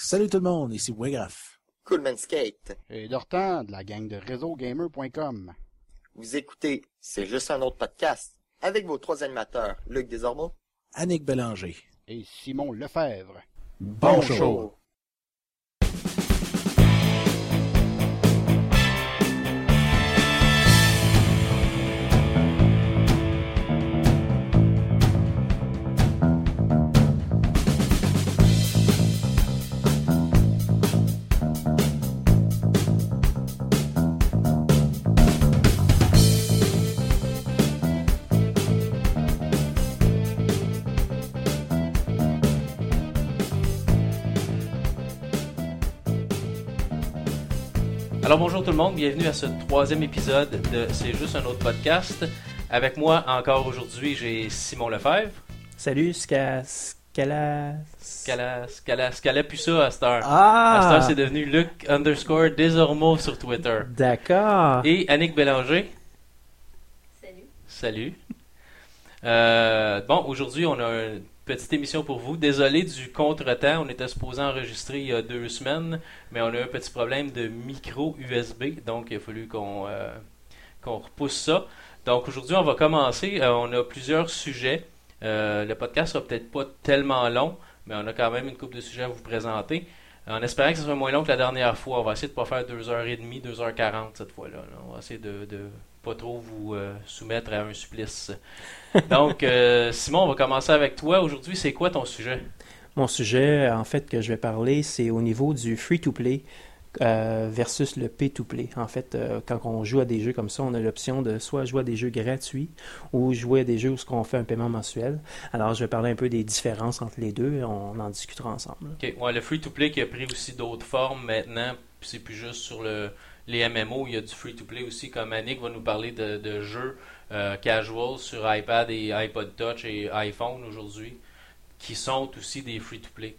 Salut tout le monde, ici Waygraph. Coolman Skate. Et Dortan de la gang de réseaugamer.com. Vous écoutez C'est juste un autre podcast avec vos trois animateurs, Luc Desormeaux, Annick Bélanger. Et Simon Lefebvre. Bon show. Alors bonjour tout le monde, bienvenue à ce troisième épisode de C'est juste un autre podcast. Avec moi encore aujourd'hui, j'ai Simon Lefebvre. Salut. Scala... Scala, Scala, Scala plus ça à cette heure. À cette Ah! heure, c'est devenu Luc underscore Desormeaux sur Twitter. D'accord. Et Annick Bélanger. Salut. Salut. Euh, bon, aujourd'hui, on a une petite émission pour vous. Désolé du contretemps. On était supposé enregistrer il y a deux semaines, mais on a eu un petit problème de micro USB, donc il a fallu qu'on euh, qu'on repousse ça. Donc aujourd'hui, on va commencer. Euh, on a plusieurs sujets. Euh, le podcast sera peut-être pas tellement long, mais on a quand même une couple de sujets à vous présenter. En espérant que ce soit moins long que la dernière fois, on va essayer de pas faire 2h30, 2h40 cette fois-là. là. On va essayer de pas trop vous euh, soumettre à un supplice. Donc, euh, Simon, on va commencer avec toi. Aujourd'hui, c'est quoi ton sujet? Mon sujet, en fait, que je vais parler, c'est au niveau du free-to-play euh, versus le pay-to-play. En fait, quand on joue à des jeux comme ça, on a l'option de soit jouer à des jeux gratuits ou jouer à des jeux où on fait un paiement mensuel. Alors, je vais parler un peu des différences entre les deux et on en discutera ensemble. Ok, ouais, le free-to-play qui a pris aussi d'autres formes maintenant, c'est plus juste sur le, les MMO, il y a du free-to-play aussi, comme Annick va nous parler de, de jeux euh, casual sur iPad et iPod Touch et iPhone aujourd'hui, qui sont aussi des free-to-play.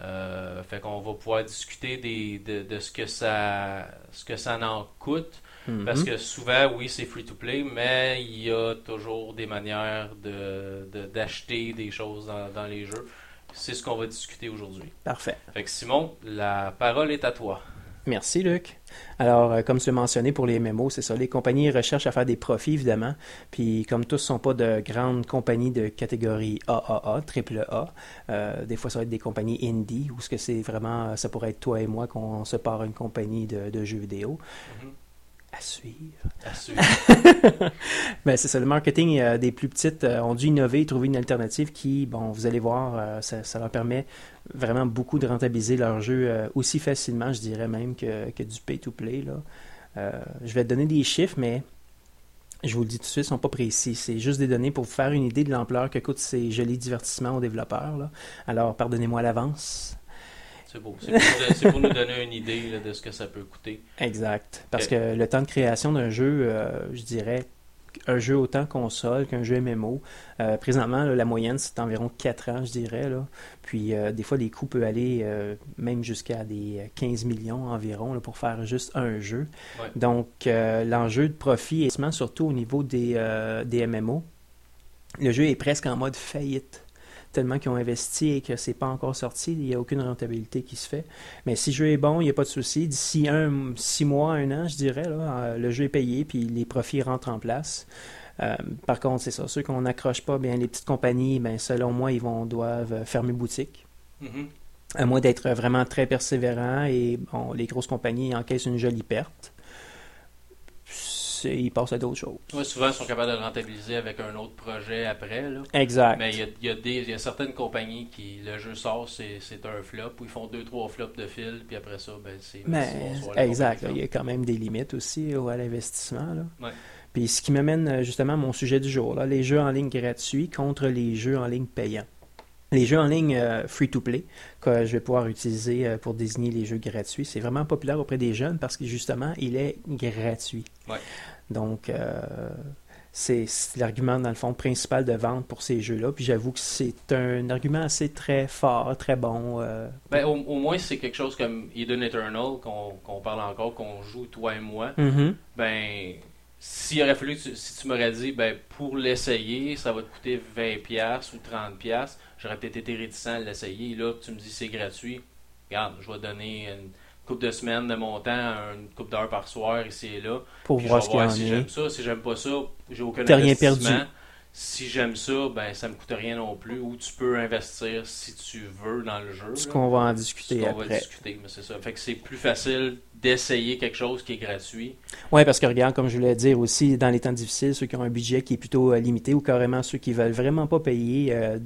Euh, fait qu'on va pouvoir discuter des, de, de ce que ça ce que ça en coûte parce Mhm. que souvent oui c'est free to play mais il y a toujours des manières de de- d'acheter des choses dans, dans les jeux c'est ce qu'on va discuter aujourd'hui Parfait. fait que Simon la parole est à toi Merci, Luc. Alors, euh, comme tu l'as mentionné pour les MMO, c'est ça. Les compagnies recherchent à faire des profits, évidemment. Puis, comme tous ne sont pas de grandes compagnies de catégorie AAA, triple A, euh, des fois, ça va être des compagnies indie, ou ce que c'est vraiment, ça pourrait être toi et moi qu'on se part une compagnie de, jeux vidéo. Mhm. À suivre. à suivre. Ben, c'est ça, le marketing euh, des plus petites euh, ont dû innover, trouver une alternative qui, bon, vous allez voir, euh, ça, ça leur permet vraiment beaucoup de rentabiliser leur jeu aussi facilement, je dirais même, que, que du pay-to-play. là. Je vais te donner des chiffres, mais je vous le dis tout de suite, ils sont pas précis. C'est juste des données pour vous faire une idée de l'ampleur que coûtent ces jolis divertissements aux développeurs. là. Alors, pardonnez-moi à l'avance. C'est beau c'est pour, nous- c'est pour nous donner une idée là, de ce que ça peut coûter Exact. Parce que le temps de création d'un jeu, euh, je dirais, un jeu autant console qu'un jeu MMO, euh, présentement, là, la moyenne, c'est environ 4 ans, je dirais. Là. Puis, euh, des fois, les coûts peuvent aller euh, même jusqu'à des euh, 15 millions environ là, pour faire juste un jeu. Ouais. Donc, l'enjeu de profit est surtout au niveau des, des MMO. Le jeu est presque en mode faillite. Tellement qu'ils ont investi et que c'est pas encore sorti, il n'y a aucune rentabilité qui se fait. Mais si le jeu est bon, il n'y a pas de souci. D'ici un, six mois, un an, je dirais, là, euh, le jeu est payé puis les profits rentrent en place. Euh, par contre, c'est ça. Ceux qu'on n'accroche pas, bien les petites compagnies, ben selon moi, ils vont doivent fermer boutique. Mhm. À moins d'être vraiment très persévérant et bon, les grosses compagnies encaissent une jolie perte. Ils passent à d'autres choses. Souvent ils sont capables de le rentabiliser avec un autre projet après là. Exact. Mais il y a, y a des, il y a certaines compagnies qui, le jeu sort, c'est c'est un flop, ou ils font deux, trois flops de fil, puis après ça, ben c'est. Exact, il y a quand même des limites aussi là, à l'investissement. là. Ouais. Puis ce qui m'amène euh, justement à mon sujet du jour, là, les jeux en ligne gratuits contre les jeux en ligne payants. Les jeux en ligne euh, free-to-play que je vais pouvoir utiliser euh, pour désigner les jeux gratuits, c'est vraiment populaire auprès des jeunes parce que justement, il est gratuit. Ouais. Donc, euh, c'est l'argument, dans le fond, principal de vente pour ces jeux-là. Puis j'avoue que c'est un argument assez très fort, très bon. Ben, au, au moins, c'est quelque chose comme Eden Eternal, qu'on parle encore, qu'on joue toi et moi. mhm. Ben, s'il aurait fallu, que tu- si tu m'aurais dit, ben, pour l'essayer, ça va te coûter 20$ ou 30$, j'aurais peut-être été réticent à l'essayer. Là, tu me dis c'est gratuit, regarde, je vais donner une couple de semaines de mon temps, une couple d'heures par soir ici et là. Pour voir ce voir si j'aime ça. Si j'aime pas ça, j'ai aucun T'as rien perdu. Si j'aime ça, ben ça me coûte rien non plus. Ou tu peux investir si tu veux dans le jeu. Ce qu'on va en Ce discuter qu'on va après. discuter, mais c'est ça. Fait que c'est plus facile d'essayer quelque chose qui est gratuit. Oui, parce que regarde, comme je voulais dire aussi, dans les temps difficiles, ceux qui ont un budget qui est plutôt euh, limité ou carrément ceux qui veulent vraiment pas payer euh,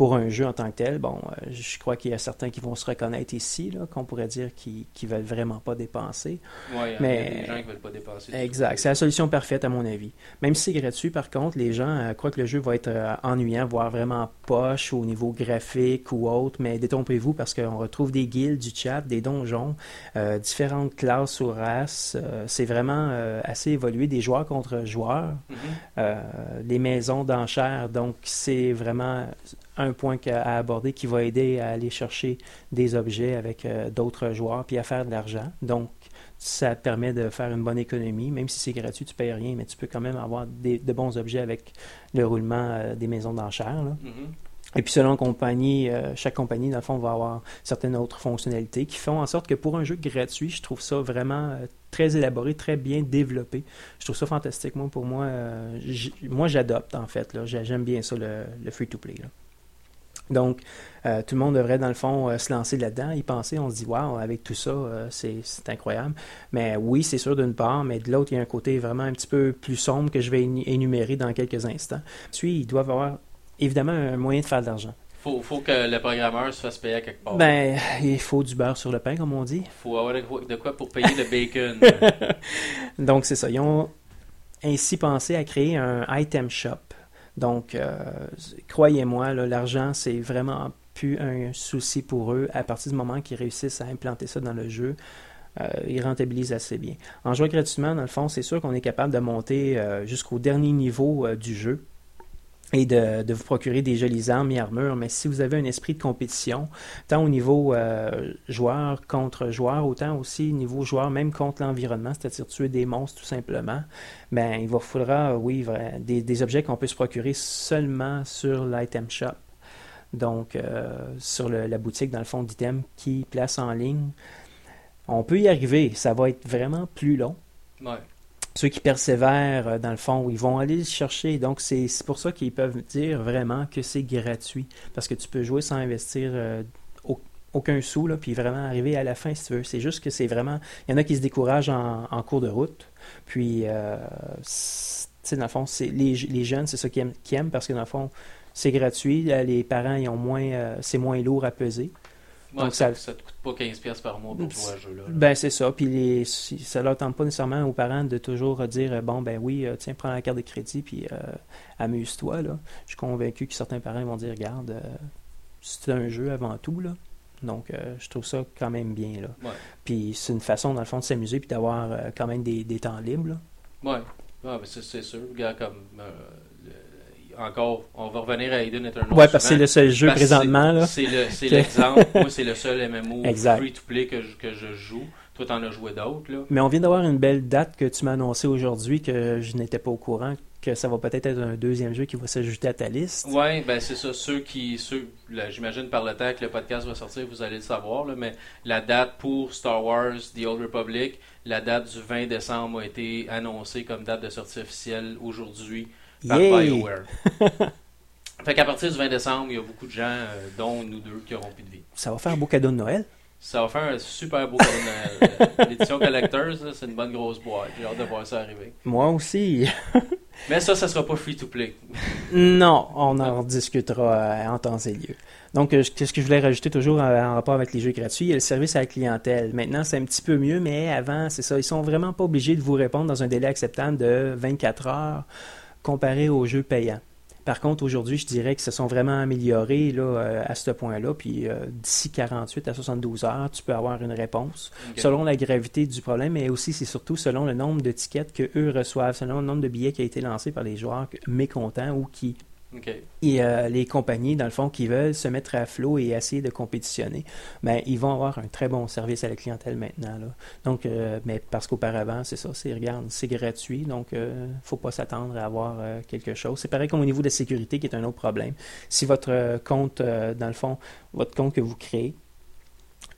pour un jeu en tant que tel, bon, euh, je crois qu'il y a certains qui vont se reconnaître ici, là, qu'on pourrait dire qui qui veulent vraiment pas dépenser. Ouais, il y a Mais- des gens qui veulent pas dépenser. Exact, c'est la solution parfaite à mon avis. Même si c'est gratuit, par contre, les gens euh, croient que le jeu va être euh, ennuyant, voire vraiment poche au niveau graphique ou autre, mais détrompez-vous parce qu'on retrouve des guildes, du chat, des donjons, euh, différentes classes ou races. C'est vraiment assez évolué, des joueurs contre joueurs, euh, les maisons d'enchères, donc c'est vraiment un point à aborder qui va aider à aller chercher des objets avec euh, d'autres joueurs puis à faire de l'argent. Donc, ça te permet de faire une bonne économie. Même si c'est gratuit, tu payes rien, mais tu peux quand même avoir des, de bons objets avec le roulement euh, des maisons d'enchères. là. Mhm. Et puis selon compagnie, euh, chaque compagnie, dans le fond, va avoir certaines autres fonctionnalités qui font en sorte que pour un jeu gratuit, je trouve ça vraiment euh, très élaboré, très bien développé. Je trouve ça fantastique. Moi, pour moi, euh, moi j'adopte en fait. là. J'aime bien ça, le, le free-to-play. là. Donc, euh, tout le monde devrait, dans le fond, euh, se lancer là-dedans, y penser. On se dit, waouh, avec tout ça, euh, c'est incroyable. Mais oui, c'est sûr d'une part, mais de l'autre, il y a un côté vraiment un petit peu plus sombre que je vais énu- énumérer dans quelques instants. Puis, ils doivent avoir évidemment un moyen de faire de l'argent. Faut, faut que le programmeur se fasse payer à quelque part. Ben, il faut du beurre sur le pain, comme on dit. faut avoir de quoi pour payer le bacon. Donc, c'est ça. Ils ont ainsi pensé à créer un item shop. Donc, euh, croyez-moi, l'argent, c'est vraiment plus un souci pour eux à partir du moment qu'ils réussissent à implanter ça dans le jeu. euh, ils rentabilisent assez bien. En jouant gratuitement, dans le fond, c'est sûr qu'on est capable de monter euh, jusqu'au dernier niveau du jeu et de, vous procurer des jolies armes et armures, mais si vous avez un esprit de compétition, tant au niveau euh, joueur contre joueur, autant aussi au niveau joueur, même contre l'environnement, c'est-à-dire tuer des monstres tout simplement, ben il vous faudra, oui, des, objets qu'on peut se procurer seulement sur l'item shop. Donc, euh, sur la boutique, dans le fond, d'items qui place en ligne. On peut y arriver. Ça va être vraiment plus long ouais. Ceux qui persévèrent, euh, dans le fond, ils vont aller le chercher. Donc, c'est pour ça qu'ils peuvent dire vraiment que c'est gratuit. Parce que tu peux jouer sans investir euh, au- aucun sou, là, puis vraiment arriver à la fin si tu veux. C'est juste que c'est vraiment. Il y en a qui se découragent en, cours de route. Puis, euh, dans le fond, les, les jeunes, c'est ça qu'ils aiment, aiment parce que dans le fond, c'est gratuit. Les parents, ils ont moins, euh, c'est moins lourd à peser. Ouais, Donc, ça, ça- te coûte pas 15$ piastres par mois pour jouer à ce jeu-là. là. Ben, c'est ça. Puis les, si- ça leur tente pas nécessairement aux parents de toujours dire euh, bon, ben oui, euh, tiens, prends la carte de crédit, puis euh, amuse-toi. là. Je suis convaincu que certains parents vont dire regarde, euh, c'est un jeu avant tout. là. Donc, euh, je trouve ça quand même bien. Là. Ouais. Puis c'est une façon, dans le fond, de s'amuser, puis d'avoir quand même des, des temps libres. là. Ouais, ouais ben c'est sûr. Regarde, comme. euh, encore, on va revenir à Eden Eternal. Ouais, parce que c'est le seul jeu Parce présentement. là. C'est le- l'exemple. Moi, c'est le seul MMO free-to-play que que je joue. Toi, t'en as joué d'autres, là. Mais on vient d'avoir une belle date que tu m'as annoncé aujourd'hui que je n'étais pas au courant, que ça va peut-être être un deuxième jeu qui va s'ajouter à ta liste. Ouais, ben c'est ça. Ceux qui, ceux, j'imagine par le temps que le podcast va sortir, vous allez le savoir, là, mais la date pour Star Wars The Old Republic, la date du 20 décembre a été annoncée comme date de sortie officielle aujourd'hui par Yay! BioWare. fait qu'à partir du 20 décembre, il y a beaucoup de gens, euh, dont nous deux, qui auront plus de vie. Ça va faire un beau cadeau de Noël. Ça va faire un super beau cadeau de Noël. Euh, L'édition Collectors, c'est une bonne grosse boîte. J'ai hâte de voir ça arriver. Moi aussi. Mais ça, ça sera pas free to play. Non, on en discutera euh, en temps et lieu. Donc, qu'est-ce que je voulais rajouter toujours en rapport avec les jeux gratuits? Il y a le service à la clientèle. Maintenant, c'est un petit peu mieux, mais avant, c'est ça. Ils sont vraiment pas obligés de vous répondre dans un délai acceptable de 24 heures comparé aux jeux payants. Par contre, aujourd'hui, je dirais qu'ils se sont vraiment améliorés là, euh, à ce point-là. Puis euh, d'ici 48 à 72 heures, tu peux avoir une réponse selon la gravité du problème, mais aussi c'est surtout selon le nombre de tickets que eux reçoivent, selon le nombre de billets qui a été lancé par les joueurs mécontents ou qui Ok. et euh, les compagnies, dans le fond, qui veulent se mettre à flot et essayer de compétitionner, ben, ils vont avoir un très bon service à la clientèle maintenant. Donc, euh, mais parce qu'auparavant, c'est ça, c'est, regarde, c'est gratuit, donc euh, faut pas s'attendre à avoir euh, quelque chose. C'est pareil comme au niveau de la sécurité, qui est un autre problème. Si votre compte, dans le fond, votre compte que vous créez,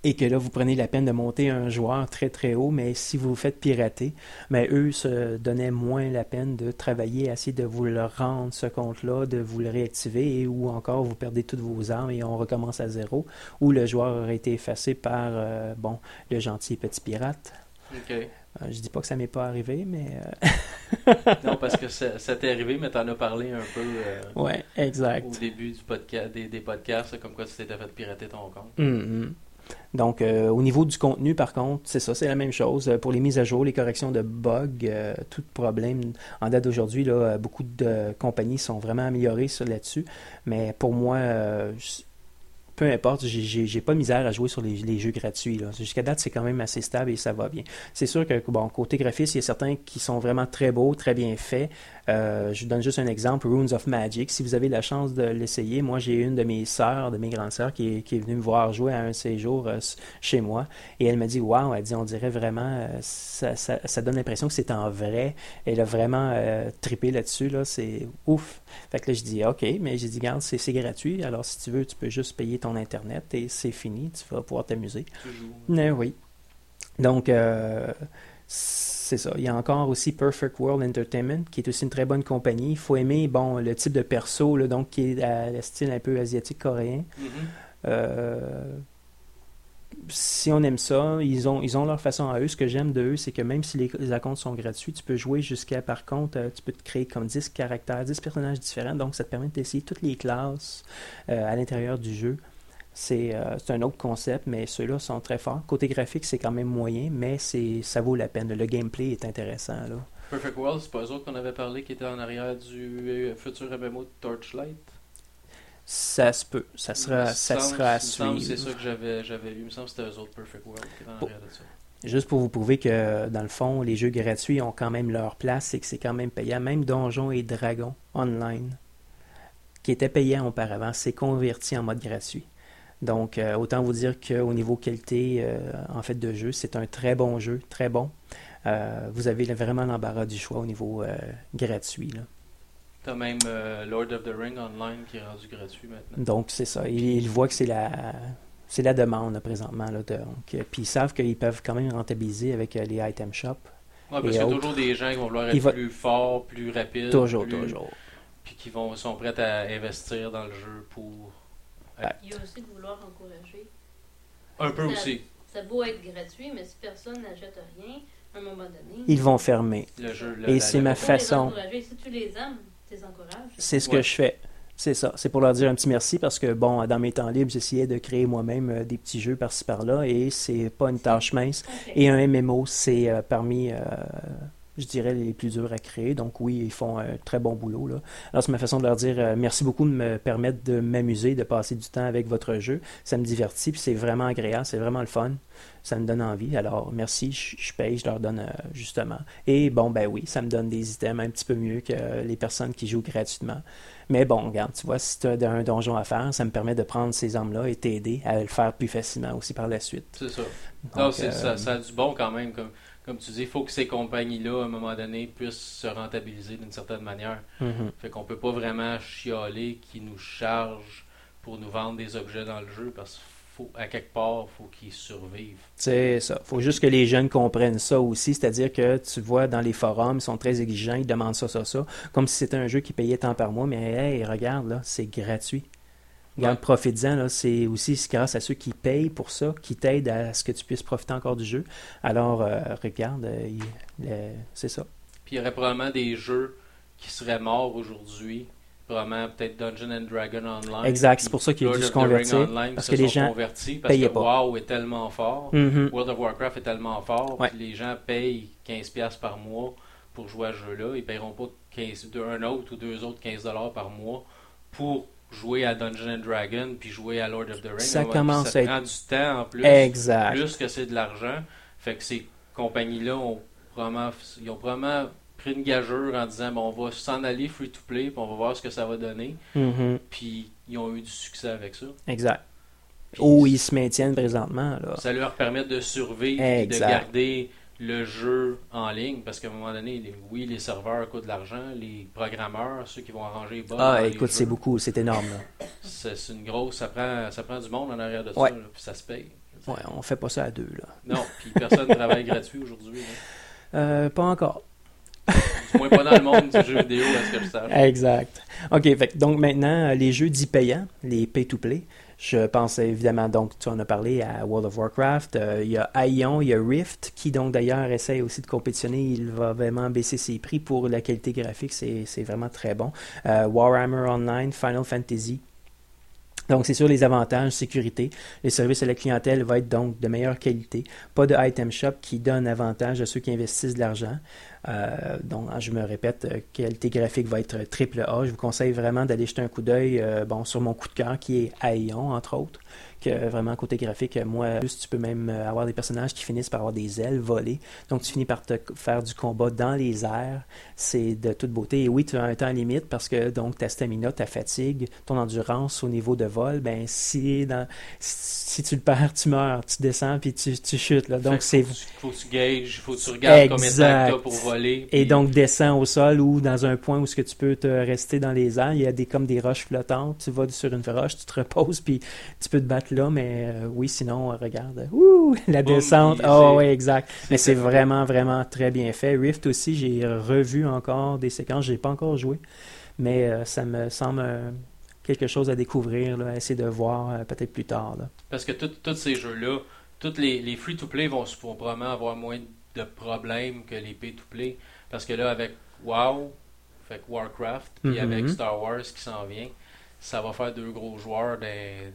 et que là, vous prenez la peine de monter un joueur très très haut, mais si vous vous faites pirater, mais eux se donnaient moins la peine de travailler, essayer de vous le rendre, ce compte-là, de vous le réactiver, et ou encore vous perdez toutes vos armes et on recommence à zéro, ou le joueur aurait été effacé par, euh, bon, le gentil petit pirate. Ok. Euh, je dis pas que ça m'est pas arrivé, mais... Non, parce que ça, ça t'est arrivé, mais t'en as parlé un peu euh, euh, ouais, exact. au début du podcast, des, des podcasts, comme quoi tu t'étais fait pirater ton compte. Mhm. Donc, euh, au niveau du contenu, par contre, c'est ça, c'est la même chose. Euh, Pour les mises à jour, les corrections de bugs, euh, tout problème, en date d'aujourd'hui, beaucoup de compagnies sont vraiment améliorées là-dessus. Mais pour moi, peu importe, j'ai- pas misère à jouer sur les, jeux gratuits. Jusqu'à date, c'est quand même assez stable et ça va bien. C'est sûr que, bon, côté graphisme, il y a certains qui sont vraiment très beaux, très bien faits. Euh, je vous donne juste un exemple, Runes of Magic. Si vous avez la chance de l'essayer, moi j'ai une de mes sœurs, de mes grandes sœurs, qui est, qui est venue me voir jouer à un séjour euh, chez moi. Et elle m'a dit, waouh, elle dit, on dirait vraiment, euh, ça, ça, ça donne l'impression que c'est en vrai. Elle a vraiment trippé là-dessus, là, c'est ouf. Fait que là, je dis, ok, mais j'ai dit, regarde, c'est gratuit, alors si tu veux, tu peux juste payer ton Internet et c'est fini, tu vas pouvoir t'amuser. Mais oui. Donc, euh, c'est ça. Il y a encore aussi Perfect World Entertainment, qui est aussi une très bonne compagnie. Il faut aimer, bon, le type de perso, là, donc, qui est à le style un peu asiatique-coréen. Mhm. Euh, si on aime ça, ils ont, ils ont leur façon à eux. Ce que j'aime de eux, c'est que même si les, les comptes sont gratuits, tu peux jouer jusqu'à, par contre, euh, tu peux te créer comme 10 caractères, 10 personnages différents. Donc, ça te permet d'essayer toutes les classes euh, à l'intérieur du jeu. C'est euh, c'est un autre concept, mais ceux-là sont très forts. Côté graphique, c'est quand même moyen, mais c'est ça vaut la peine. Le gameplay est intéressant. Là. Perfect World, c'est pas eux autres qu'on avait parlé qui étaient en arrière du euh, futur MMO de Torchlight? Ça se peut. Ça sera, ça sera à suivre. C'est ça que j'avais j'avais lu. Il me semble que c'était eux autres Perfect World qui étaient en arrière de ça. Juste pour vous prouver que, dans le fond, les jeux gratuits ont quand même leur place et que c'est quand même payant. Même Donjons et Dragons Online, qui était payant auparavant, s'est converti en mode gratuit. Donc, euh, autant vous dire qu'au niveau qualité, euh, en fait, de jeu, c'est un très bon jeu, très bon. Euh, vous avez vraiment l'embarras du choix au niveau gratuit. là. T'as même Lord of the Ring Online qui est rendu gratuit maintenant. Donc, c'est ça. Ils, ils voient que c'est la, c'est la demande là, présentement. Là, donc, puis ils savent qu'ils peuvent quand même rentabiliser avec les item shops. Ouais, parce qu'il y a toujours des gens qui vont vouloir être va- plus forts, plus rapides. Toujours, plus- toujours. Puis qui vont, sont prêts à investir dans le jeu pour. Il y a aussi de vouloir encourager. Un peu Ça- aussi. Ça beau être gratuit, mais si personne n'achète rien, à un moment donné. Ils vont fermer. Le jeu, le- Et c'est ma les façon. Si tu les aimes, tu les encourages. C'est ce Ouais. que je fais. C'est ça. C'est pour leur dire un petit merci parce que, bon, dans mes temps libres, j'essayais de créer moi-même euh, des petits jeux par-ci par-là et c'est pas une tâche mince. Et un MMO, c'est euh, parmi, euh, je dirais, les plus durs à créer. Donc oui, ils font un très bon boulot. Là. Alors c'est ma façon de leur dire euh, merci beaucoup de me permettre de m'amuser, de passer du temps avec votre jeu. Ça me divertit, puis c'est vraiment agréable, c'est vraiment le fun. Ça me donne envie. Alors merci, je, je paye, je leur donne euh, justement. Et bon, ben oui, ça me donne des items un petit peu mieux que euh, les personnes qui jouent gratuitement. Mais bon, regarde, tu vois, si tu as un donjon à faire, ça me permet de prendre ces armes-là et t'aider à le faire plus facilement aussi par la suite. C'est ça. Donc, non, euh, ça, ça a du bon quand même. Comme, comme tu dis, il faut que ces compagnies-là, à un moment donné, puissent se rentabiliser d'une certaine manière. mhm. Fait qu'on peut pas vraiment chialer qu'ils nous chargent pour nous vendre des objets dans le jeu parce faut à quelque part, faut qu'ils survivent. C'est ça. faut juste que les jeunes comprennent ça aussi. C'est-à-dire que tu vois dans les forums, ils sont très exigeants, ils demandent ça, ça, ça. Comme si c'était un jeu qui payait tant par mois. Mais hey, regarde, là, c'est gratuit. Profites-en, là. C'est aussi grâce à ceux qui payent pour ça, qui t'aident à ce que tu puisses profiter encore du jeu. Alors, euh, regarde, euh, c'est ça. Puis il y aurait probablement des jeux qui seraient morts aujourd'hui. Probablement peut-être Dungeon and Dragon Online. Exact, c'est pour ça qu'il a Lord dû se convertir, Online parce que les gens convertis parce payaient que pas. WoW est tellement fort. Mhm. World of Warcraft est tellement fort, Ouais. puis les gens payent 15$ par mois pour jouer à ce jeu-là. Ils paieront pas 15, deux- un autre ou deux autres 15$ par mois pour jouer à Dungeon and Dragon puis jouer à Lord of the Rings. Ça commence ça à être- prend du temps en plus, Exact. plus que c'est de l'argent. Fait que ces compagnies-là ont probablement, ils ont probablement pris une gageure en disant bon, on va s'en aller free-to-play puis on va voir ce que ça va donner. Mhm. Puis ils ont eu du succès avec ça. Exact. Puis Où ils se maintiennent présentement, là. ça leur permet de survivre et de garder le jeu en ligne parce qu'à un moment donné, les- oui, les serveurs coûtent de l'argent, les programmeurs, ceux qui vont arranger les bugs Ah, écoute, c'est beaucoup, c'est énorme. C'est une grosse, ça prend, ça prend du monde en arrière de Ouais. ça, là, puis ça se paye. Ouais, on fait pas ça à deux, là. Non, puis personne ne travaille gratuit aujourd'hui. Euh, pas encore. Du moins pas dans le monde du jeu vidéo, à ce que je sache. Exact. OK, fait, donc maintenant, euh, les jeux dits payants, les pay-to-play, je pense évidemment, donc tu en as parlé à World of Warcraft, euh, il y a Aion, il y a Rift, qui donc d'ailleurs essaie aussi de compétitionner, il va vraiment baisser ses prix pour la qualité graphique, c'est vraiment très bon. Euh, Warhammer Online, Final Fantasy. Donc, c'est sûr, les avantages, sécurité. Les services à la clientèle va être donc de meilleure qualité. Pas de item shop qui donne avantage à ceux qui investissent de l'argent. Euh, donc, je me répète, euh, qualité graphique va être triple A. Je vous conseille vraiment d'aller jeter un coup d'œil euh, bon, sur mon coup de cœur qui est Aion, entre autres. Que vraiment, côté graphique, moi, plus tu peux même euh, avoir des personnages qui finissent par avoir des ailes volées. Donc, tu finis par te faire du combat dans les airs. C'est de toute beauté. Et oui, tu as un temps limite parce que donc ta stamina, ta fatigue, ton endurance au niveau de vol, ben si dans, si tu le perds, tu meurs, tu descends puis tu, tu chutes. Là. Donc c'est faut, faut que tu gages, faut que tu regardes combien de temps Exact. tu as pour voler. et donc descends au sol ou dans un point où ce que tu peux te rester dans les airs, il y a des comme des roches flottantes, tu vas sur une roche, tu te reposes puis tu peux te battre là mais euh, oui sinon euh, regarde, ouh, la descente. Oh c'est- oui, exact. Mais c'est vraiment vraiment très bien fait. Rift aussi, j'ai revu encore des séquences, j'ai pas encore joué, mais euh, ça me semble quelque chose à découvrir là, à essayer de voir peut-être plus tard là. Parce que tous ces jeux-là, tous les, les free-to-play vont, vont probablement avoir moins de problèmes que les pay-to-play. Parce que là, avec WoW, que Warcraft, puis avec Star Wars qui s'en vient, ça va faire deux gros joueurs dans-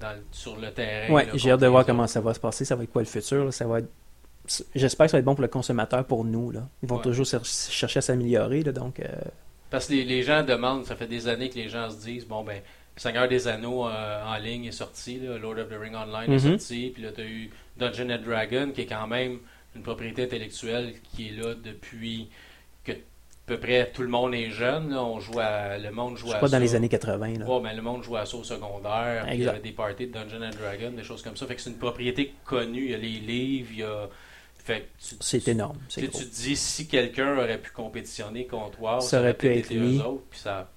dans- sur le terrain. Là, j'ai hâte de voir comment ça va se passer. Ça va être quoi le futur? là? Ça va être... J'espère que ça va être bon pour le consommateur, pour nous. Là. Ils vont Ouais. toujours cher- chercher à s'améliorer. Donc, euh, Parce que les, les gens demandent, ça fait des années que les gens se disent, bon ben, Seigneur des Anneaux euh, en ligne est sorti, là, Lord of the Ring Online est Mhm. sorti, puis là tu as eu Dungeon and Dragon qui est quand même une propriété intellectuelle qui est là depuis que peu près tout le monde est jeune. là. on joue à, le monde joue je à pas dans les années 80. Là. Ouais, mais le monde joue à ça au secondaire. Il y avait des parties de Dungeon and Dragon, des choses comme ça. Fait que c'est une propriété connue. Il y a les livres, il y a. Fait que tu- C'est énorme. tu tu te dis si quelqu'un aurait pu compétitionner contre WoW, Ça aurait pu être lui. eux autres, puis ça n'a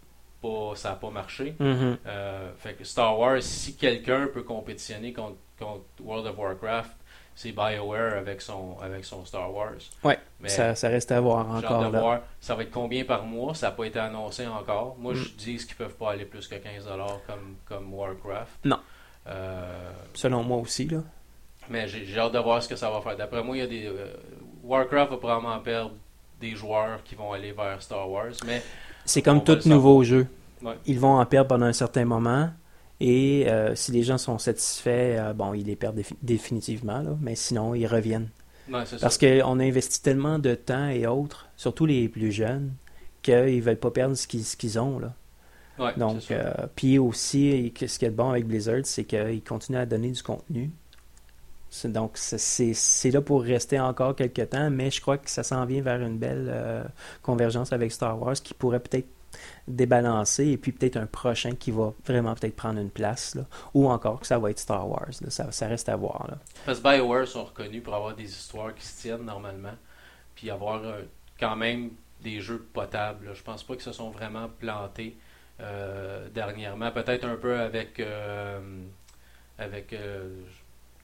pas, pas marché. Mhm. Euh, fait que Star Wars, si quelqu'un peut compétitionner contre, contre World of Warcraft, c'est BioWare avec son, avec son Star Wars. Ouais, Mais ça, ça reste à voir j'ai hâte encore. de Là. voir, ça va être combien par mois, ça n'a pas été annoncé encore. Moi, Mm. je dis qu'ils peuvent pas aller plus que 15$ comme, comme Warcraft. Non. Euh, Selon moi aussi. Là. mais j'ai hâte de voir ce que ça va faire. D'après moi, il y a des. euh, Warcraft va probablement perdre des joueurs qui vont aller vers Star Wars. Mais C'est comme tout nouveau jeu. Ouais. Ils vont en perdre pendant un certain moment. Et euh, si les gens sont satisfaits, euh, bon, ils les perdent défi- définitivement. Là, mais sinon, ils reviennent. ouais, Parce qu'on a investi tellement de temps et autres, surtout les plus jeunes, qu'ils veulent pas perdre ce qu'ils ont. Là. Ouais, Donc, euh, puis aussi, ce qui est bon avec Blizzard, c'est qu'ils continuent à donner du contenu. Donc, c'est- là pour rester encore quelques temps, mais je crois que ça s'en vient vers une belle euh, convergence avec Star Wars qui pourrait peut-être débalancer et puis peut-être un prochain qui va vraiment peut-être prendre une place, là. ou encore que ça va être Star Wars. là. Ça, ça reste à voir. Là. Parce que BioWare sont reconnus pour avoir des histoires qui se tiennent normalement, puis avoir euh, quand même des jeux potables. Je pense pas qu'ils se sont vraiment plantés euh, dernièrement. Peut-être un peu avec euh, avec euh,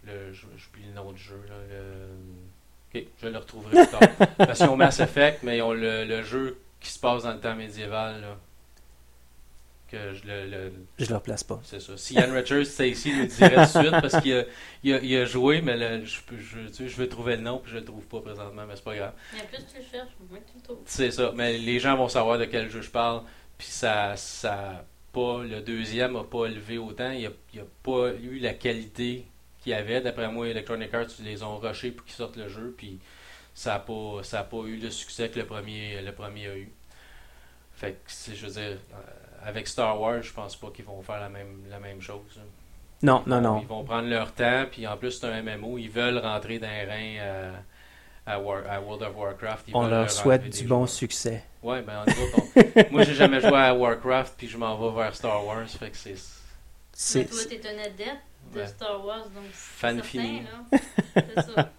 le je- j'oublie le nom du jeu. Là, le- Ok, je le retrouverai plus tard. Parce qu'ils ont Mass Effect, mais ils ont le, le jeu qui se passe dans le temps médiéval. Là. Que je le- le, Je ne le replace pas. c'est ça. Si Ian Richards c'était ici, il le dirait tout de suite parce qu'il a, il a, il a joué, mais le- je, peux- je, tu sais, je veux trouver le nom puis je le trouve pas présentement, mais c'est pas grave. Mais plus tu le cherches, moins tu le trouves. C'est ça. Mais les gens vont savoir de quel jeu je parle. Puis ça, ça pas, le deuxième a pas élevé autant. Il a, il a pas eu la qualité qu'il y avait. D'après moi, Electronic Arts, ils les ont rushés pour qu'ils sortent le jeu. Puis ça a pas, ça a pas eu le succès que le premier, le premier a eu. Fait que, c'est- je veux dire, euh, avec Star Wars, je pense pas qu'ils vont faire la même, la même chose. hein. Non, Ils non, vont- non. Ils vont prendre leur temps, puis en plus, c'est un MMO. Ils veulent rentrer dans les reins à, War- à World of Warcraft. Ils On leur souhaite du bon joueurs. succès. Ouais, ben, en gros, on- moi, j'ai jamais joué à Warcraft, puis je m'en vais vers Star Wars. Fait que c'est Mais C'est toi, t'es un adepte de Ouais. Star Wars, donc c'est Fan certain, fini. là. C'est ça.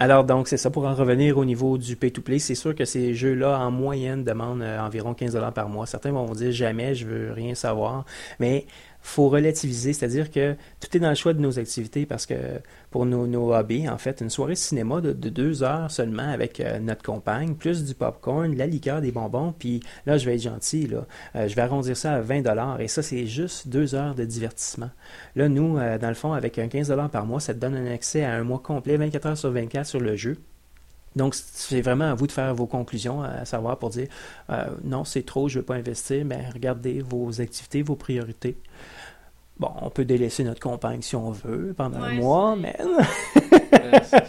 Alors donc c'est ça pour en revenir au niveau du pay-to-play, c'est sûr que ces jeux-là en moyenne demandent euh, environ 15 dollars par mois. Certains vont vous dire jamais, je veux rien savoir, mais faut relativiser, c'est-à-dire que tout est dans le choix de nos activités parce que pour nos, nos hobbies, en fait, une soirée cinéma de, de deux heures seulement avec euh, notre compagne, plus du popcorn, la liqueur, des bonbons, puis là, je vais être gentil, là, euh, je vais arrondir ça à 20 dollars et ça, c'est juste deux heures de divertissement. Là, nous, euh, dans le fond, avec un 15 dollars par mois, ça te donne un accès à un mois complet, 24 heures sur 24 sur le jeu. Donc, c'est vraiment à vous de faire vos conclusions, à savoir pour dire non, c'est trop, je ne veux pas investir, mais regardez vos activités, vos priorités. Bon, on peut délaisser notre compagne si on veut pendant un mois, mais c'est-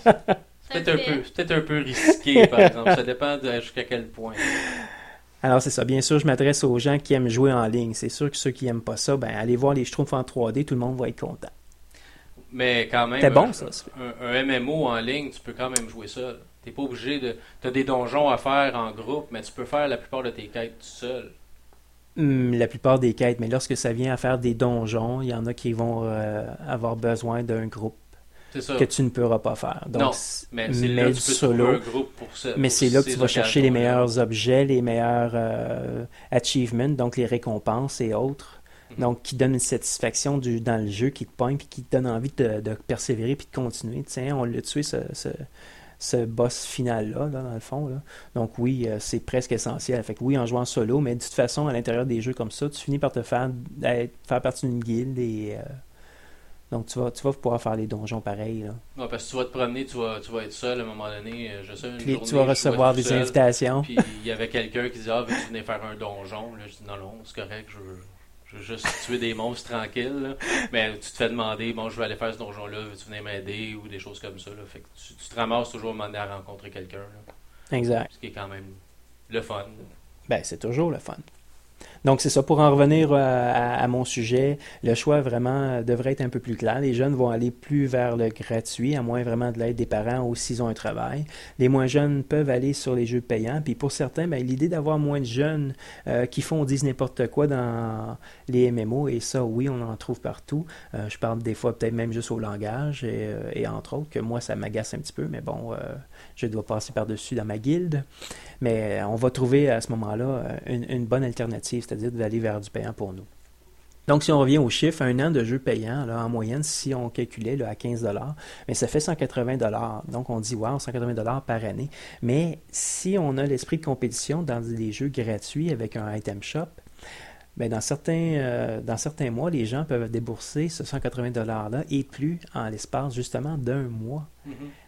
peut-être un, peu, c'est peut-être un peu risqué, par exemple. Ça dépend de jusqu'à quel point. Alors, c'est ça. Bien sûr, je m'adresse aux gens qui aiment jouer en ligne. C'est sûr que ceux qui n'aiment pas ça, ben, allez voir les Schtroumpfs en 3D, tout le monde va être content. Mais quand même, bon, un- ça. Un, un MMO en ligne, tu peux quand même jouer seul. T'es pas obligé de. T'as des donjons à faire en groupe, mais tu peux faire la plupart de tes quêtes tout seul. Hum, la plupart des quêtes, mais lorsque ça vient à faire des donjons, il y en a qui vont euh, avoir besoin d'un groupe ça. que tu ne pourras pas faire. Donc, Non, Mais c'est là. Mais c'est là que tu vas chercher les meilleurs objets, les meilleurs euh, achievements, donc les récompenses et autres. Mhm. Donc, qui donnent une satisfaction du, dans le jeu, qui te pogne, puis qui te donne envie de, de persévérer, puis de continuer. Tiens, on l'a tué, ce, ce, ce boss final-là, là, dans le fond. Là. Donc, oui, euh, c'est presque essentiel. Fait que oui, en jouant solo, mais de toute façon, à l'intérieur des jeux comme ça, tu finis par te faire, être- faire partie d'une guilde et. euh, donc, tu vas, tu vas pouvoir faire les donjons pareils. Là. Ouais, parce que tu vas te promener, tu vas, tu vas être seul à un moment donné. euh, Je sais, une Puis journée, tu vas recevoir des seul, invitations. Puis il y avait quelqu'un qui disait Ah, veux-tu venir faire un donjon? Là, je dis Non, non, c'est correct, je veux, je veux juste tuer des monstres tranquilles. là. Mais tu te fais demander Bon, je vais aller faire ce donjon-là, veux-tu venir m'aider ou des choses comme ça. Là. Fait que tu, tu te ramasses toujours à à rencontrer quelqu'un. Exact. Ce qui est quand même le fun. Ben, c'est toujours le fun. Donc, c'est ça. Pour en revenir euh, à, mon sujet, le choix vraiment devrait être un peu plus clair. Les jeunes vont aller plus vers le gratuit, à moins vraiment de l'aide des parents ou s'ils ont un travail. Les moins jeunes peuvent aller sur les jeux payants. Puis pour certains, ben, l'idée d'avoir moins de jeunes euh, qui font, disent n'importe quoi dans les MMO, et ça, oui, on en trouve partout. Euh, je parle des fois peut-être même juste au langage, et, entre autres, que moi, ça m'agace un petit peu, mais bon, je dois passer par-dessus dans ma guilde. Mais on va trouver à ce moment-là une bonne alternative, c'est-à-dire d'aller vers du payant pour nous. Donc, si on revient aux chiffres, un an de jeu payant, là, en moyenne, si on calculait là, à 15 mais ça fait 180 Donc, on dit, wow, 180 par année. Mais si on a l'esprit de compétition dans des jeux gratuits avec un item shop, dans, certains, euh, dans certains mois, les gens peuvent débourser ce 180 $-là et plus en l'espace justement d'un mois.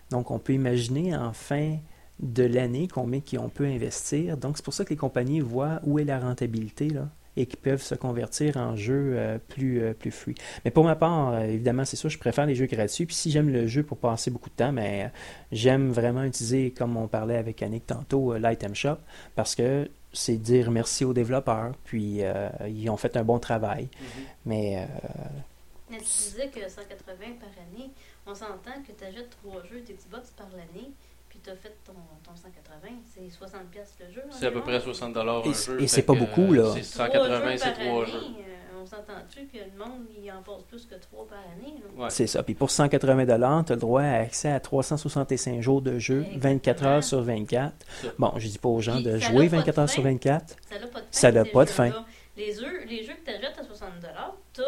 Donc, on peut imaginer en fin de l'année combien qui- on peut investir. Donc, c'est pour ça que les compagnies voient où est la rentabilité là, et qui peuvent se convertir en jeux euh, plus, euh, plus free. Mais pour ma part, euh, évidemment, c'est sûr, je préfère les jeux gratuits. Puis si j'aime le jeu pour passer beaucoup de temps, mais euh, j'aime vraiment utiliser, comme on parlait avec Annick tantôt, euh, l'item shop parce que c'est dire merci aux développeurs. Puis euh, ils ont fait un bon travail. Mais euh, Mais tu disais que 180 par année, on s'entend que tu achètes trois jeux, tes petits box par l'année, tu as fait ton, ton 180, c'est 60 pièces le jeu. C'est à peu près 60 dollars Et un c'est- jeu. et c'est pas beaucoup, là. C'est Trois 180, jeux c'est par trois année, jeux. euh, on s'entend-tu que le monde, il en passe plus que trois par année? Ouais. C'est ça. Puis pour 180 tu as le droit à accès à 365 jours de jeu, 24 heures sur 24. Ça. Bon, je dis pas aux gens Puis de jouer n'a pas de 24 heures sur fin. 24. Ça n'a pas de fin. Ça n'a ces pas de fin. jeux-là. Les jeux, les jeux que tu achètes à 60 tu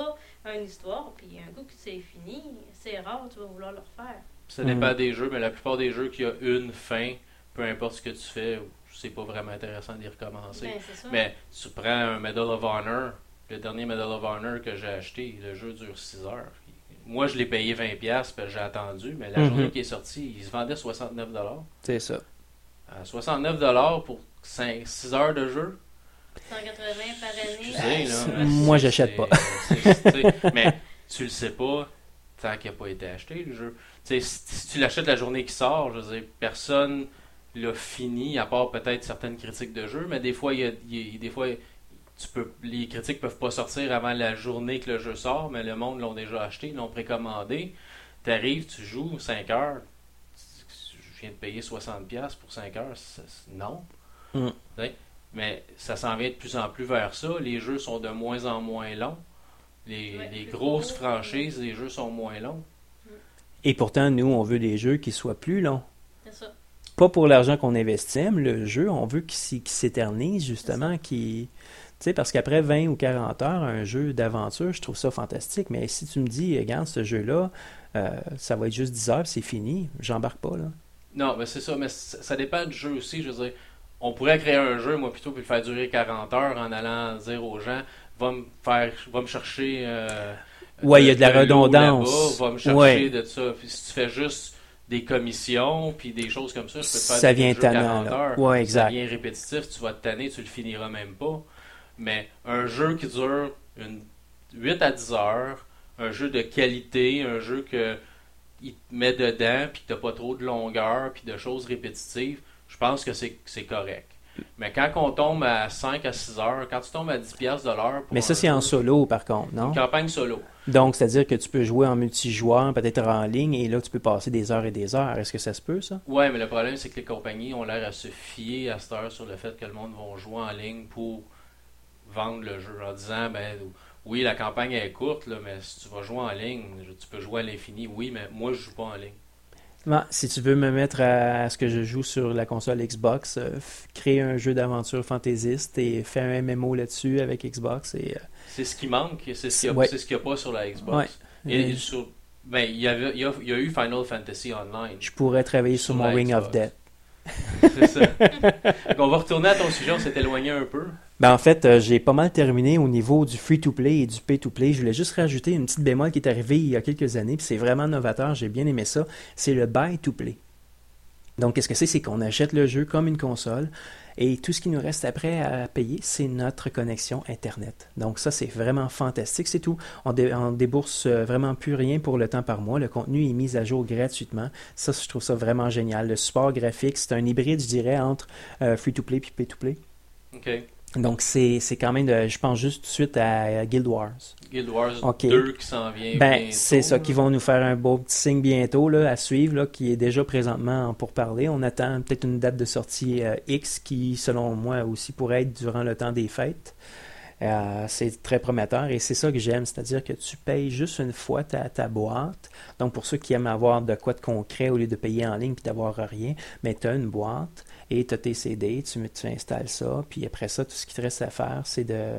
as une histoire, puis un coup que c'est fini, c'est rare, tu vas vouloir le refaire. Ça dépend Mhm. des jeux, mais la plupart des jeux qui a une fin, peu importe ce que tu fais, c'est pas vraiment intéressant d'y recommencer. Ben. Mais tu prends un Medal of Honor, le dernier Medal of Honor que j'ai acheté, le jeu dure 6 heures. Moi, je l'ai payé 20$ parce que j'ai attendu, mais la Mhm. journée qui est sortie, il se vendait 69$. C'est ça. À 69$ pour 5, 6 heures de jeu, 180 par année. excusez, là. moi, j'achète c'est- pas. mais tu le sais pas tant qu'il n'a pas été acheté, le jeu. Si, si tu l'achètes la journée qui sort, je veux dire, personne l'a fini, à part peut-être certaines critiques de jeu, mais des fois, il y a, il y a- des fois tu peux, les critiques peuvent pas sortir avant la journée que le jeu sort, mais le monde l'ont déjà acheté, l'ont précommandé. Tu arrives, tu joues 5 heures, tu- je viens de payer 60$ pour 5 heures, non. Mm. Mais ça s'en vient de plus en plus vers ça. Les jeux sont de moins en moins longs. Les, Ouais, les plus grosses franchises, les jeux sont moins longs. Et pourtant, nous, on veut des jeux qui soient plus longs. C'est ça. Pas pour l'argent qu'on investit, mais le jeu, on veut qu'il s'éternise, justement, qui Tu sais, parce qu'après 20 ou 40 heures, un jeu d'aventure, je trouve ça fantastique. Mais si tu me dis, regarde, ce jeu-là, euh, ça va être juste 10 heures, c'est fini, j'embarque pas, là. Non, mais c'est ça, mais ça, ça dépend du jeu aussi. Je veux dire, on pourrait créer un jeu, moi, plutôt, puis le faire durer 40 heures en allant dire aux gens, va me faire, va me chercher. euh, Ouais, il y a de la l'eau redondance. va me chercher Ouais. de ça. Puis si tu fais juste des commissions, puis des choses comme ça, je peux te faire Ça des vient tannant, 40 là. heures. Ouais, Ça exact. devient répétitif, tu vas te tanner, tu le finiras même pas. Mais un jeu qui dure une 8 à 10 heures, un jeu de qualité, un jeu que il te met dedans, puis que t'as pas trop de longueur, puis de choses répétitives, je pense que c'est c'est correct. Mais quand on tombe à 5 à 6 heures, quand tu tombes à 10 piastres de l'heure Mais ça, c'est en solo, par contre, non? une campagne solo. Donc, c'est-à-dire que tu peux jouer en multijoueur, peut-être en ligne, et là, tu peux passer des heures et des heures. Est-ce que ça se peut, ça? Ouais, mais le problème, c'est que les compagnies ont l'air à se fier à cette heure sur le fait que le monde va jouer en ligne pour vendre le jeu en disant, ben oui, la campagne est courte, là, mais si tu vas jouer en ligne, tu peux jouer à l'infini, oui, mais moi, je joue pas en ligne. Bon, si tu veux me mettre à, à ce que je joue sur la console Xbox, euh, créer un jeu d'aventure fantaisiste et faire un MMO là-dessus avec Xbox. Et, euh, C'est ce qui manque, c'est ce qu'il n'y a, Ouais. ce pas sur la Xbox. Et, sur, ben, il y, avait, il, y a, il y a eu Final Fantasy Online. je pourrais travailler sur Sur mon Ring of. Death. C'est ça. Donc, on va retourner à ton sujet, on s'est éloigné un peu. Ben, en fait, euh, j'ai pas mal terminé au niveau du free-to-play et du pay-to-play. Je voulais juste rajouter une petite bémol qui est arrivée il y a quelques années, puis c'est vraiment novateur, j'ai bien aimé ça. C'est le buy-to-play. Donc, qu'est-ce que c'est? C'est qu'on achète le jeu comme une console et tout ce qui nous reste après à payer, c'est notre connexion Internet. Donc, ça, c'est vraiment fantastique. C'est tout. On, dé- débourse euh, vraiment plus rien pour le temps par mois. Le contenu est mis à jour gratuitement. Ça, je trouve ça vraiment génial. Le support graphique, c'est un hybride, je dirais, entre euh, free-to-play et pay-to-play. OK. Donc, c'est c'est quand même, de- je pense juste tout de suite à Guild Wars. Guild Wars Ok. 2 qui s'en vient. Ben, c'est ça, qui vont nous faire un beau petit signe bientôt là, à suivre, là, qui est déjà présentement en pourparler. On attend peut-être une date de sortie euh, X qui, selon moi, aussi pourrait être durant le temps des fêtes. Euh, c'est très prometteur et c'est ça que j'aime, c'est-à-dire que tu payes juste une fois ta, ta boîte. Donc, pour ceux qui aiment avoir de quoi de concret au lieu de payer en ligne puis d'avoir rien, mais tu as une boîte et tu as tes CD, tu, tu installes ça, puis après ça, tout ce qui te reste à faire, c'est de,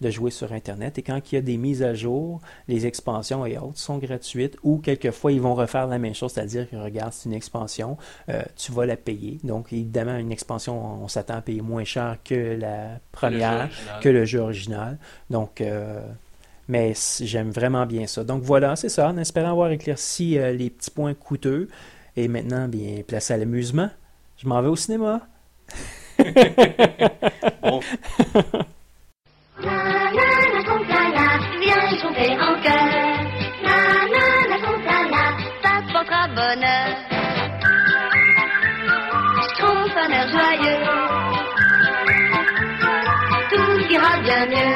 de jouer sur Internet. Et quand il y a des mises à jour, les expansions et autres sont gratuites ou quelquefois ils vont refaire la même chose, c'est-à-dire que regarde, c'est une expansion, euh, tu vas la payer. Donc, évidemment, une expansion, on s'attend à payer moins cher que la première que le jeu original. Donc, euh, mais j'aime vraiment bien ça. Donc voilà, c'est ça. En espérant avoir éclairci euh, les petits points coûteux. Et maintenant, bien, place à l'amusement. Je m'en vais au cinéma. Bon, bonheur. Trompe un air joyeux, tout ira bien mieux.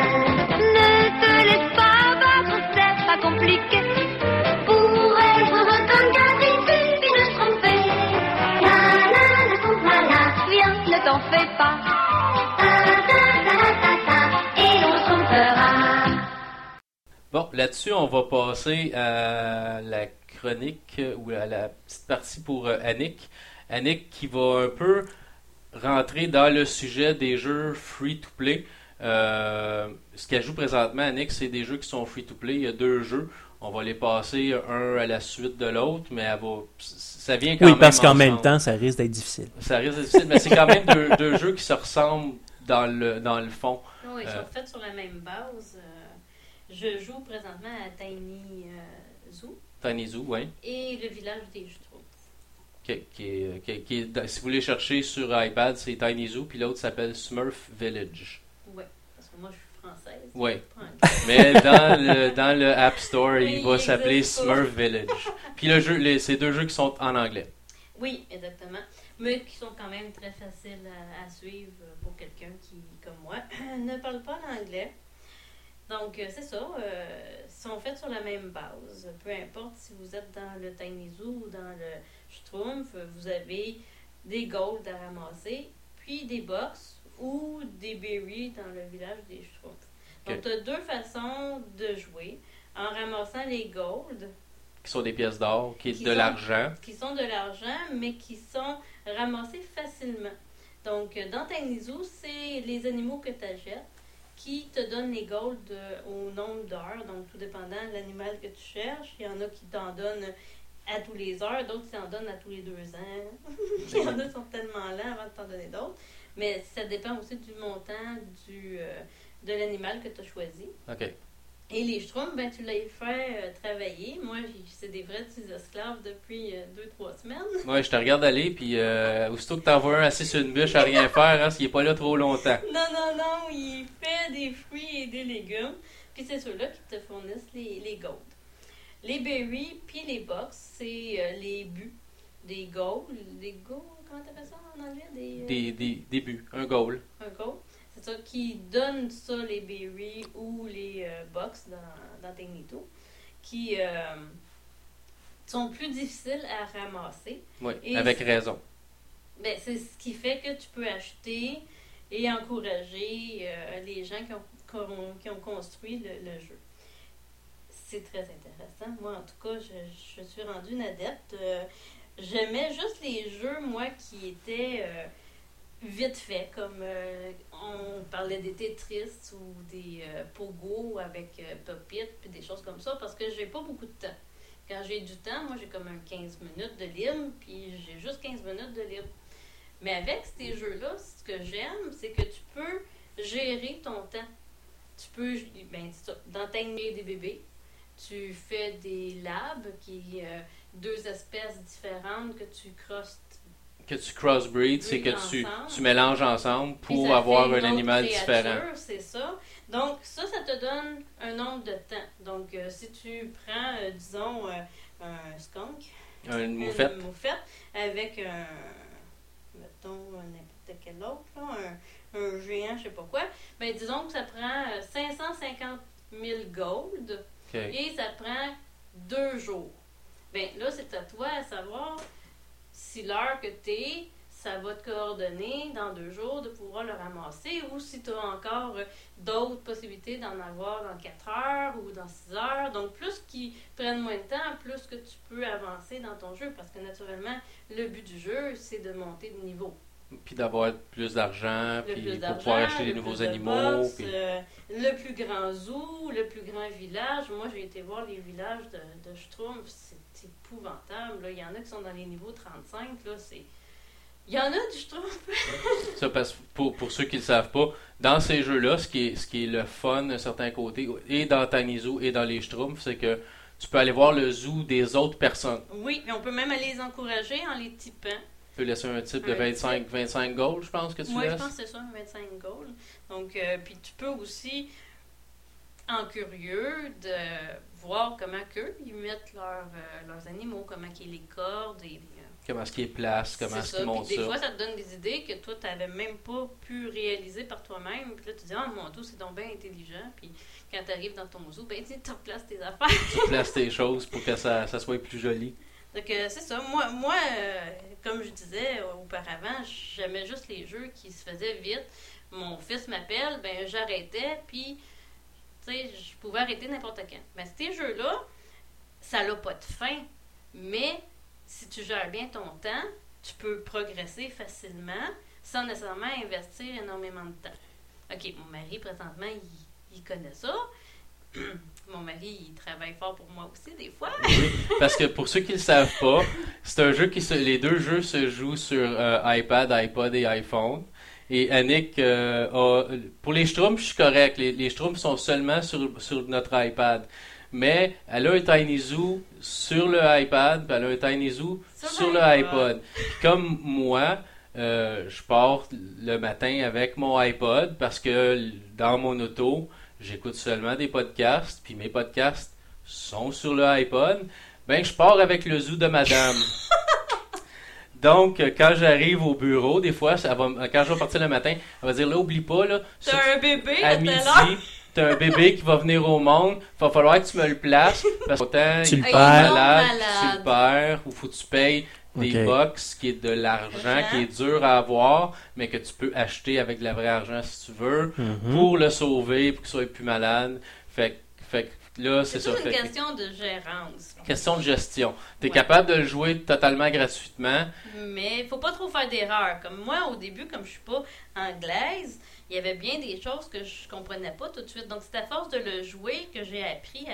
Bon, là-dessus, on va passer à la chronique euh, ou à la petite partie pour euh, Annick. Annick qui va un peu rentrer dans le sujet des jeux free-to-play. Euh, ce qu'elle joue présentement, Annick, c'est des jeux qui sont free-to-play. Il y a deux jeux. On va les passer un à la suite de l'autre, mais elle va, ça vient quand oui, même parce qu'en même temps, ça risque d'être difficile. Ça risque d'être difficile, mais c'est quand même deux, deux jeux qui se ressemblent dans le, dans le fond. Oui, ils Euh. sont faits sur la même base. Euh, je joue présentement à Tiny euh, Zoo Tiny Zoo, oui. et le village des Schtroumpfs. Qui, qui est- qui- qui est si vous voulez chercher sur iPad, c'est Tiny Zoo, puis l'autre s'appelle Smurf Village. Ouais, parce que moi je suis française. Un- Mais dans le, dans le App Store, Oui, il va s'appeler. Smurf Village. Puis le jeu, les, ces deux jeux qui sont en anglais. Oui, exactement. Mais qui sont quand même très faciles à, à suivre pour quelqu'un qui, comme moi, ne parle pas l'anglais. Donc, euh, c'est ça. Euh, ils sont faits sur la même base. Peu importe si vous êtes dans le Tiny Zoo ou dans le Schtroumpf, vous avez des golds à ramasser, puis des box ou des berries dans le village des Schtroumpfs. Donc, tu as deux façons de jouer. En ramassant les golds, Qui sont des pièces d'or, qui Qui de l'argent. qui sont de l'argent, mais qui sont ramassés facilement. Donc, dans Tiny Zoo, c'est les animaux que tu achètes qui te donne les golds euh, au nombre d'heures, donc tout dépendant de l'animal que tu cherches. Il y en a qui t'en donnent à tous les heures, d'autres qui t'en donnent à tous les deux ans. Il y en a qui sont tellement lents avant de t'en donner d'autres. Mais ça dépend aussi du montant du, euh, de l'animal que tu as choisi. OK. Et les schtroumpfs, ben, tu l'as fait euh, travailler. Moi, c'est des vrais petits esclaves depuis euh, deux, trois semaines. Ouais, je te regarde aller, puis euh, aussitôt que t'en vois un assis sur une bûche à rien faire, hein, s'il est pas là trop longtemps. Non, non, non, il fait des fruits et des légumes. Puis c'est ceux-là qui te fournissent les, les golds. Les berries puis les box, c'est euh, les buts des golds. Des golds, comment t'appelles ça en anglais? Des, Des, des, des buts, un goal. un gold. C'est ça qui donne ça, les berries ou les euh, box dans, dans Technito, qui euh, sont plus difficiles à ramasser. Oui, Et avec raison. Ben, c'est ce qui fait que tu peux acheter et encourager euh, les gens qui ont, qui ont- qui ont construit le, le jeu. C'est très intéressant. Moi, en tout cas, je, je suis rendue une adepte. Euh, J'aimais juste les jeux, moi, qui étaient vite faits, comme euh, on parlait des Tetris ou des euh, Pogo avec euh, Pop-It, puis des choses comme ça, parce que j'ai pas beaucoup de temps. Quand j'ai du temps, moi, j'ai comme un 15 minutes de libre, puis j'ai juste 15 minutes de libre. Mais avec ces jeux-là, ce que j'aime, c'est que tu peux gérer ton temps. Tu peux, ben, ça, d'entraîner des bébés. Tu fais des labs, qui euh, deux espèces différentes que tu crosses. Que tu crossbreed, c'est que tu, ensemble. tu mélanges ensemble pour avoir un animal différent. C'est ça. Donc, ça, ça te donne un nombre de temps. Donc, euh, si tu prends, euh, disons, euh, un skunk, Une moufette. une moufette avec un, mettons, n'importe quel autre, là, un, un géant, je sais pas quoi, ben disons que ça prend euh, 550 000 gold et ça prend deux jours. Ben là, c'est à toi à savoir si l'heure que tu es, ça va te coordonner dans deux jours de pouvoir le ramasser ou si tu as encore euh, d'autres possibilités d'en avoir dans quatre heures ou dans six heures. Donc, plus qu'ils prennent moins de temps, plus que tu peux avancer dans ton jeu parce que naturellement, le but du jeu, c'est de monter de niveau. Puis d'avoir plus d'argent, puis plus pour pouvoir acheter des nouveaux de animaux. box, puis- euh, le plus grand zoo, le plus grand village. Moi, j'ai été voir les villages de, de Schtroumpf, c'est épouvantable. là. Il y en a qui sont dans les niveaux 35. Là, c'est... Il y en a du Schtroumpf. Ça, parce pour, pour ceux qui ne le savent pas, dans ces jeux-là, ce qui est, ce qui est le fun d'un certain côté, et dans Tiny Zoo et dans les Schtroumpfs, c'est que tu peux aller voir le zoo des autres personnes. Oui, mais on peut même aller les encourager en les typant. Tu peux laisser un type de Un 25, 25 gold, je pense que tu Moi, je laisses. pense que c'est ça, un 25 gold. Donc, euh, puis tu peux aussi, en curieux, de voir comment qu'eux, ils mettent leurs, euh, leurs animaux, comment qu'ils les cordent. Et, euh, Comment est-ce qu'il est place, comment est-ce ça. qu'il monte Puis des ça? fois, ça te donne des idées que toi, tu n'avais même pas pu réaliser par toi-même. Puis là, tu dis, ah, mon dos, c'est donc bien intelligent. Puis quand tu arrives dans ton zoo, ben, tu replaces tes affaires. Tu places tes choses pour que ça, ça soit plus joli. Donc, euh, c'est ça. Moi, moi euh, comme je disais auparavant, j'aimais juste les jeux qui se faisaient vite. Mon fils m'appelle, ben j'arrêtais, puis, je pouvais arrêter n'importe quand. Mais ces jeux-là, ça n'a pas de fin. Mais si tu gères bien ton temps, tu peux progresser facilement sans nécessairement investir énormément de temps. OK, mon mari, présentement, il, il connaît ça. Mon mari, il travaille fort pour moi aussi, des fois. Parce que pour ceux qui ne le savent pas, c'est un jeu qui se, les deux jeux se jouent sur euh, iPad, iPod et iPhone. Et Annick euh, a, pour les Schtroumpfs, je suis correct. Les, les Schtroumpfs sont seulement sur, sur notre iPad. Mais elle a un Tiny Zoo sur le iPad, puis elle a un Tiny Zoo Sur sur le iPod. Comme moi, euh, je pars le matin avec mon iPod parce que dans mon auto, j'écoute seulement des podcasts, puis mes podcasts sont sur le iPod. Ben, je pars avec le zoo de madame. Donc, quand j'arrive au bureau, des fois, ça va, m- quand je vais partir le matin, elle va dire, là, oublie pas, là, T'as un bébé à midi, t'as un bébé qui va venir au monde, va falloir que tu me le places, parce que autant Tu il le est perds. malade, Malade. tu le perds, ou faut que tu payes des Ok. box qui est de l'argent, Argent. qui est dur à avoir, mais que tu peux acheter avec de la vraie argent si tu veux, Mhm. pour le sauver, pour qu'il soit plus malade. Fait, que- fait que là, c'est ça. une question de gérance. question de gestion. Tu es Ouais. capable de le jouer totalement gratuitement. Mais il faut pas trop faire d'erreurs. Comme moi, au début, comme je suis pas anglaise, il y avait bien des choses que je comprenais pas tout de suite. Donc, c'est à force de le jouer que j'ai appris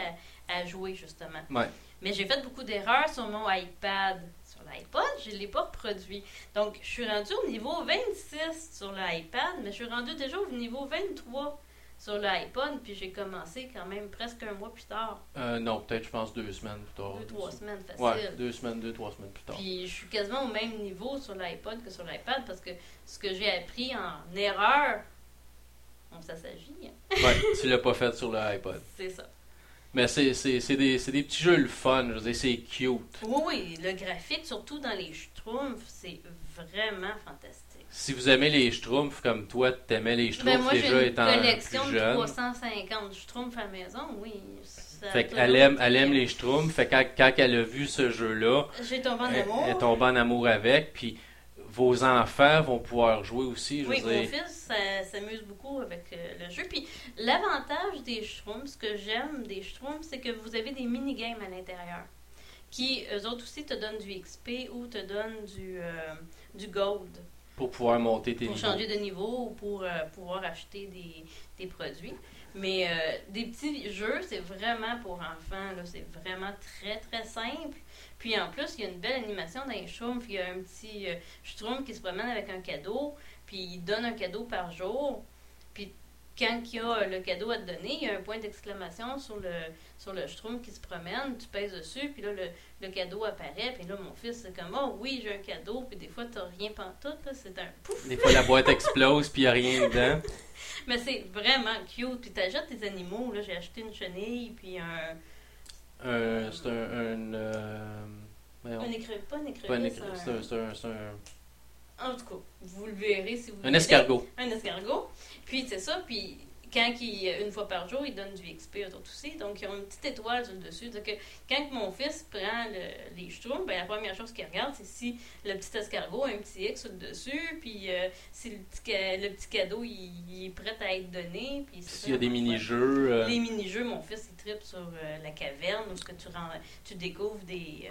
à, à jouer, justement. Ouais. Mais j'ai fait beaucoup d'erreurs sur mon iPad. Sur l'iPod, je ne l'ai pas reproduit. Donc, je suis rendue au niveau 26 sur l'iPad, mais je suis rendue déjà au niveau 23 sur l'iPod, puis j'ai commencé quand même presque un mois plus tard. Euh, non, peut-être, je pense, deux semaines plus tard. Deux, trois semaines, facile. Ouais, deux semaines, deux, trois semaines plus tard. Puis je suis quasiment au même niveau sur l'iPod que sur l'iPad parce que ce que j'ai appris en erreur, bon, ça s'agit, hein. Ouais, tu l'as pas fait sur l'iPod. c'est ça. Mais c'est c'est- c'est des, c'est des petits jeux le fun, je veux dire, c'est cute. Oui, oui, le graphique, surtout dans les Schtroumpfs, c'est vraiment fantastique. Si vous aimez les Schtroumpfs comme toi, t'aimais les Ben, Schtroumpfs moi, j'ai déjà une étant collection plus de jeune. 350 Schtroumpfs à la maison, oui. ça Fait qu'elle aime, elle aime les Schtroumpfs. Fait que quand, quand elle a vu ce jeu-là, J'ai tombé en elle, amour. elle est tombée en amour avec. Puis vos enfants vont pouvoir jouer aussi. Je Oui, veux mon dire. fils s'amuse beaucoup avec euh, le jeu. Puis l'avantage des Schtroumpfs, ce que j'aime des Schtroumpfs, c'est que vous avez des mini-games à l'intérieur. Qui, eux autres aussi, te donnent du XP ou te donnent du, euh, du gold Pour pouvoir monter tes pour niveaux. changer de niveau ou pour euh, pouvoir acheter des, des produits. Mais euh, des petits jeux, c'est vraiment pour enfants. là. C'est vraiment très, très simple. Puis en plus, il y a une belle animation dans les Schtroumpfs. Il y a un petit euh, qui se promène avec un cadeau, puis il donne un cadeau par jour. Quand il y a euh, le cadeau à te donner, il y a un point d'exclamation sur le, sur le Schtroumpf qui se promène. Tu pèses dessus, puis là, le, le cadeau apparaît. Puis là, mon fils, c'est comme, oh oui, j'ai un cadeau. Puis des fois, t'as rien pantoute. C'est un pouf. Des fois, la boîte explose puis il n'y a rien dedans. Mais c'est vraiment cute. Puis t'achètes tes animaux. Là, j'ai acheté une chenille, puis un, Un- c'est un. un euh, voyons. un écrevisse. Pas un écrevisse. écre- c'est un- un- En tout cas, vous le verrez si vous un voulez. escargot. Un escargot. Puis c'est ça. Puis quand il, une fois par jour, il donne du XP aux autres aussi. Donc ils ont une petite étoile sur le dessus. Donc euh, quand mon fils prend le- les schtroumpfs, ben, la première chose qu'il regarde, c'est si le petit escargot a un petit X sur le dessus. Puis euh, si le petit, le petit cadeau il, il est prêt à être donné. Puis S'il y a des mini-jeux. euh, Les mini-jeux, mon fils, il tripe sur euh, la caverne où ce que tu, rends, tu découvres des...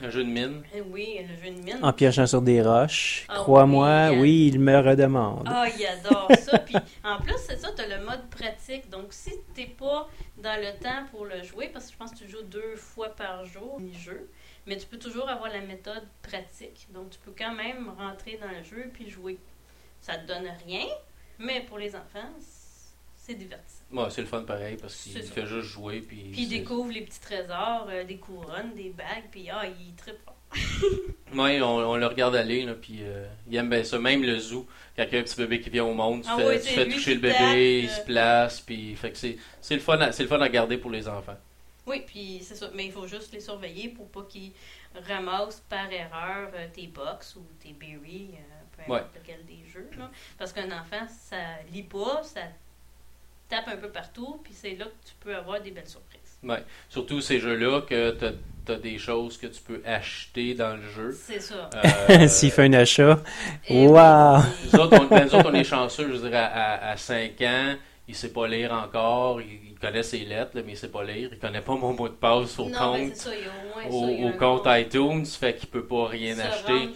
un jeu de mine. euh, oui, le jeu de mine. En piochant sur des roches. Ah Crois-moi, oui, oui, il me redemande. Ah, il adore ça. Puis en plus, c'est ça, tu as le mode pratique. Donc, si t'es pas dans le temps pour le jouer, parce que je pense que tu joues deux fois par jour, mini-jeu, mais tu peux toujours avoir la méthode pratique. Donc, tu peux quand même rentrer dans le jeu puis jouer. Ça te donne rien, mais pour les enfants, c'est divertissant. Ouais, c'est le fun pareil parce qu'il fait juste jouer. Puis, Puis ils c'est- découvrent les petits trésors, euh, des couronnes, des bagues, puis ah, ils trippent fort. Ouais, on, on le regarde aller, là, puis euh, il aime bien ça. Même le zoo, quand il y a un petit bébé qui vient au monde, tu Ah fais, ouais, tu fais toucher le bébé, tape, il euh. se place, puis fait que c'est c'est le fun, à- c'est le fun à garder pour les enfants. Oui, puis c'est ça. Mais il faut juste les surveiller pour pas qu'ils ramassent par erreur euh, tes box ou tes berries, euh, peu Ouais. importe lequel des jeux. là. Parce qu'un enfant, ça lit pas, ça tape un peu partout, puis c'est là que tu peux avoir des belles surprises. Surtout ces jeux-là que tu as, des choses que tu peux acheter dans le jeu. C'est ça. Euh, S'il fait un achat, Et Wow! oui, nous, autres, on, nous autres, on est chanceux, je dirais, à, à, 5 ans, il sait pas lire encore, il, il connaît ses lettres, là, mais il sait pas lire, il connaît pas mon mot de passe au non, compte. c'est ça, il y a au ça. au compte iTunes, fait qu'il peut pas rien acheter.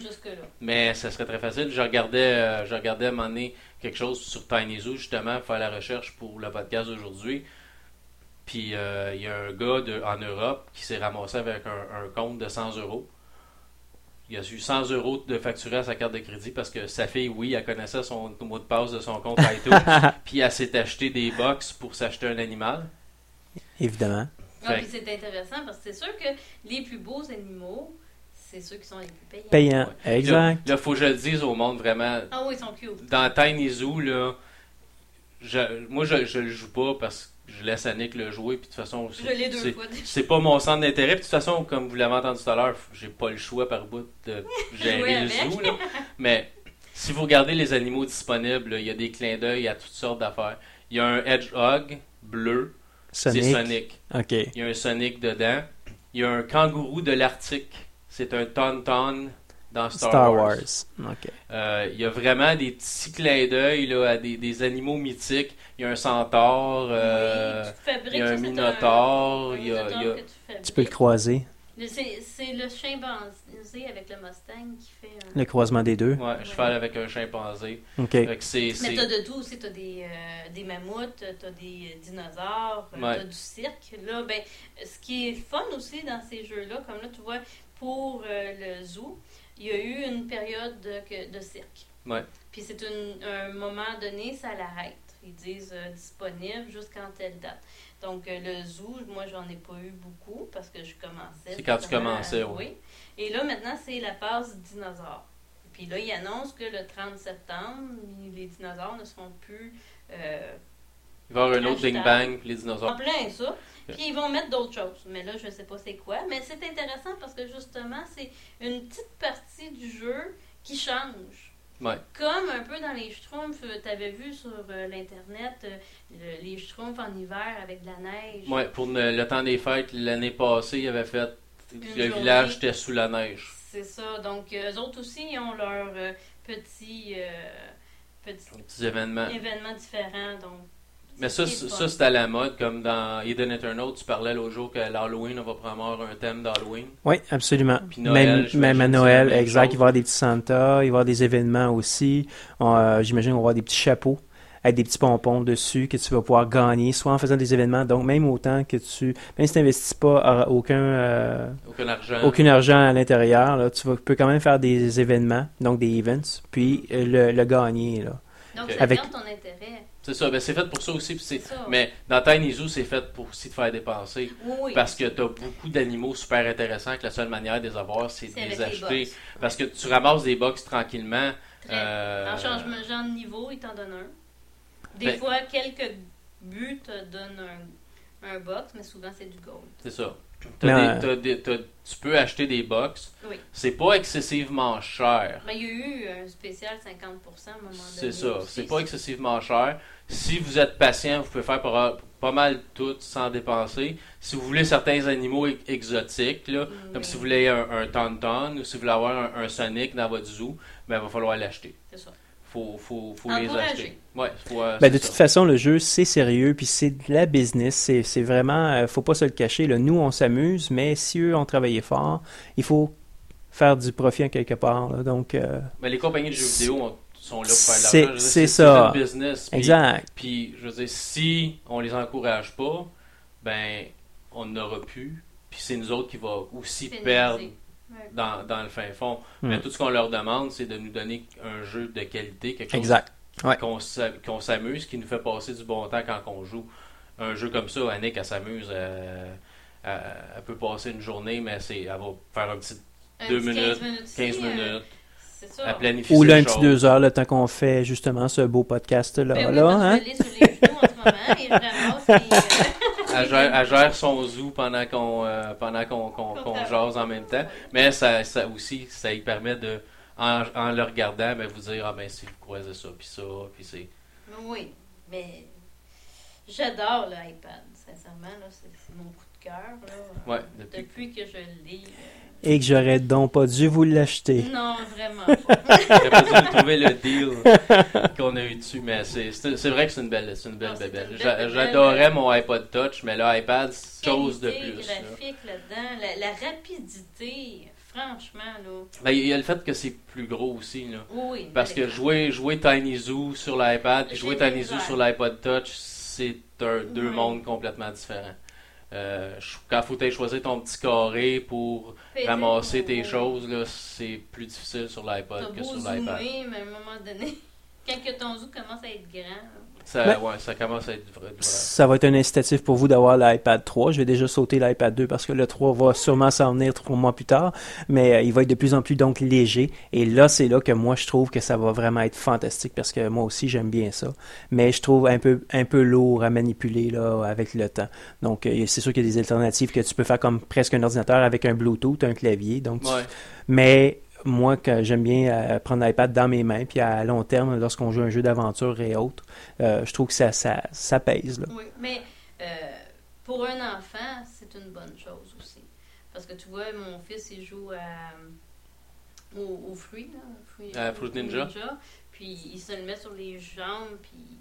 Mais ça serait très facile. Je regardais, euh, je regardais à un moment donné quelque chose sur Tiny Zoo, justement, faire la recherche pour le podcast d'aujourd'hui. Puis euh, il y a un gars de, en Europe qui s'est ramassé avec un, un compte de 100 euros. Il a eu 100 euros de facturé à sa carte de crédit parce que sa fille, oui, elle connaissait son mot de passe de son compte iTunes. puis elle s'est acheté des box pour s'acheter un animal. évidemment. Ah, Fait- puis c'est intéressant parce que c'est sûr que les plus beaux animaux, c'est ceux qui sont les plus payants. Payant. Là, Exact. là, faut que je le dise au monde vraiment. Ah oui, ils sont cute. dans Tiny Zoo, là, je- moi, je, je le joue pas parce que je laisse Annick le jouer. Puis de toute façon, Je l'ai deux c'est- fois déjà. c'est pas mon centre d'intérêt. Puis de toute façon, comme vous l'avez entendu tout à l'heure, j'ai pas le choix par bout de gérer le avec. zoo. là. Mais si vous regardez les animaux disponibles, il y a des clins d'œil à toutes sortes d'affaires. Il y a un Hedgehog bleu, c'est Sonic. Sonic. OK. Il y a un Sonic dedans. Il y a un kangourou de l'Arctique. C'est un Tauntaun dans Star, Star Wars. Euh, il y a vraiment des petits clins d'œil là, à des, des animaux mythiques. Il y a un centaure, euh, oui, il y a un minotaure, un il y a- il y a- tu peux le croiser. C'est le chimpanzé avec le Mustang qui fait un... Le croisement des deux. Ouais, cheval avec un chimpanzé. OK. Mais t'as de tout aussi, t'as des, euh, des mammouths, t'as des dinosaures, Ouais. t'as du cirque. Là, ben, ce qui est fun aussi dans ces jeux-là, comme là, tu vois, pour euh, le zoo, il y a eu une période de, que- de cirque. Ouais. Puis c'est un moment donné, ça l'arrête. Ils disent euh, disponible jusqu'à telle date. Donc euh, le zoo, moi j'en ai pas eu beaucoup parce que je commençais. C'est quand tu commençais, ouais. Et là maintenant c'est la phase dinosaure. Puis là ils annoncent que le 30 septembre, les dinosaures ne seront plus euh, Il va y avoir un autre. Bing Bang puis les en dinosaures. plein ça. Puis ils vont mettre d'autres choses. Mais là je sais pas c'est quoi. Mais c'est intéressant parce que justement c'est une petite partie du jeu qui change. Ouais. Comme un peu dans les Schtroumpfs, tu avais vu sur euh, l'Internet euh, le- les Schtroumpfs en hiver avec de la neige. Ouais, pour le, le temps des fêtes, l'année passée, il avait fait. Une le journée. village était sous la neige. C'est ça. Donc, euh, eux autres aussi, ils ont leur euh, petit, euh, petit Des petits événements. événement différent. Donc, Mais ça, ça c'est à la mode, comme dans Eden Eternal, tu parlais l'autre jour que l'Halloween, on va avoir un thème d'Halloween. Oui, absolument. Puis Noël, même, j'imagine même à Noël, exact. chose. Il va y avoir des petits Santa, il va y avoir des événements aussi. Euh, J'imagine qu'on va avoir des petits chapeaux avec des petits pompons dessus que tu vas pouvoir gagner, soit en faisant des événements. Donc, même autant que tu, même si tu n'investis pas euh, aucun, euh, Aucun argent. aucun argent à l'intérieur, là, tu vas, peux quand même faire des événements, donc des events, puis le, le gagner. Là. donc Ok. ça Avec- ton intérêt. C'est ça, ben c'est fait pour ça aussi. c'est- ça. Mais dans Tiny Zoo, c'est fait pour aussi te faire dépenser. Oui, oui. Parce que tu as beaucoup d'animaux super intéressants que la seule manière de les avoir, c'est de C'est les acheter. box. Parce que tu ramasses des box tranquillement. Très. euh, En changement genre de niveau, ils t'en donnent un. Des Ben- fois, quelques buts te donnent un, un box, mais souvent c'est du gold. C'est ça. T'as euh, des- t'as des- t'as- tu peux acheter des box. Oui. C'est pas excessivement cher. Mais il y a eu un spécial 50% à un moment donné. C'est ça. C'est pas excessivement cher. Si vous êtes patient, vous pouvez faire pas, pas mal tout sans dépenser. Si vous voulez certains animaux exotiques, là, Oui. comme si vous voulez un, un Tauntaun ou si vous voulez avoir un, un Sonic dans votre zoo, ben, il va falloir l'acheter. C'est ça. Faut, faut, faut les acheter. Ouais, faut, euh, Ben, de ça. toute façon, le jeu, c'est sérieux, puis c'est de la business. C'est vraiment, euh, faut pas se le cacher. Là. Nous, on s'amuse, mais si eux ont travaillé fort, il faut faire du profit en quelque part. là. Donc, euh, Mais les compagnies de jeux vidéo ont- sont là pour faire de C'est- l'argent. Ça. C'est business. Puis- exact. Puis, je veux dire, si on les encourage pas, ben, on n'aura plus. Puis c'est nous autres qui va aussi Pénaliser. perdre. Dans, dans le fin fond. Mais tout ce qu'on leur demande, c'est de nous donner un jeu de qualité, quelque chose Exact. Ouais. qu'on s'a- qu'on s'amuse, qui nous fait passer du bon temps quand on joue. Un jeu comme ça, Annick, elle s'amuse. euh, elle, elle peut passer une journée, mais c'est, elle va faire un petit Un deux petit minutes, 15 minutes. 15 ici, euh, minutes. C'est ça. Elle planifie Ou là, un petit deux heures, le temps qu'on fait justement ce beau podcast-là. Ben oui, là, hein? je sur les genoux en ce moment et je ramasse les, Elle gère, elle gère son zoo pendant qu'on euh, pendant qu'on jase en même temps. Mais ça, ça aussi, ça lui permet de, en, en le regardant, ben, vous dire, ah ben si vous croisez ça, puis ça, puis c'est... Oui, mais j'adore l'iPad, sincèrement. là, C'est c'est mon coup de cœur. là. Ouais, depuis... Depuis que je l'ai. Et que j'aurais donc pas dû vous l'acheter. Non, vraiment pas. J'aurais pas dû trouver le deal qu'on a eu dessus, mais c'est vrai que c'est une belle, c'est une belle Non, c'est bébelle. J'adorais mon iPod Touch, mais l'iPad, c'est chose de plus. là. graphique là-dedans, la, la rapidité, franchement, là. Ben, Il y a le fait que c'est plus gros aussi, là. Oui, Parce que jouer, jouer Tiny Zoo sur l'iPad et jouer Tiny Zoo sur l'iPod Touch, c'est un- deux mondes complètement différents. Euh, quand faut choisir ton petit carré pour ramasser tes choses, là, c'est plus difficile sur l'iPod que sur l'iPad. mais à un moment donné, quand que ton zoom commence à être grand, Ça, Ben- ouais, ça commence à être vrai. Ça va être un incitatif pour vous d'avoir l'iPad 3. Je vais déjà sauter l'iPad 2 parce que le 3 va sûrement s'en venir trois mois plus tard, mais euh, il va être de plus en plus donc léger. Et là, c'est là que moi je trouve que ça va vraiment être fantastique parce que moi aussi j'aime bien ça. Mais je trouve un peu un peu lourd à manipuler là avec le temps. Donc euh, c'est sûr qu'il y a des alternatives que tu peux faire comme presque un ordinateur avec un Bluetooth, un clavier. Donc tu- mais moi, que j'aime bien euh, prendre l'iPad dans mes mains, puis à long terme, lorsqu'on joue un jeu d'aventure et autres, euh, je trouve que ça, ça, ça pèse. Là. Oui, mais euh, pour un enfant, c'est une bonne chose aussi. Parce que tu vois, mon fils, il joue à, aux fruits, là, Fruit Ninja. Puis il se le met sur les jambes, puis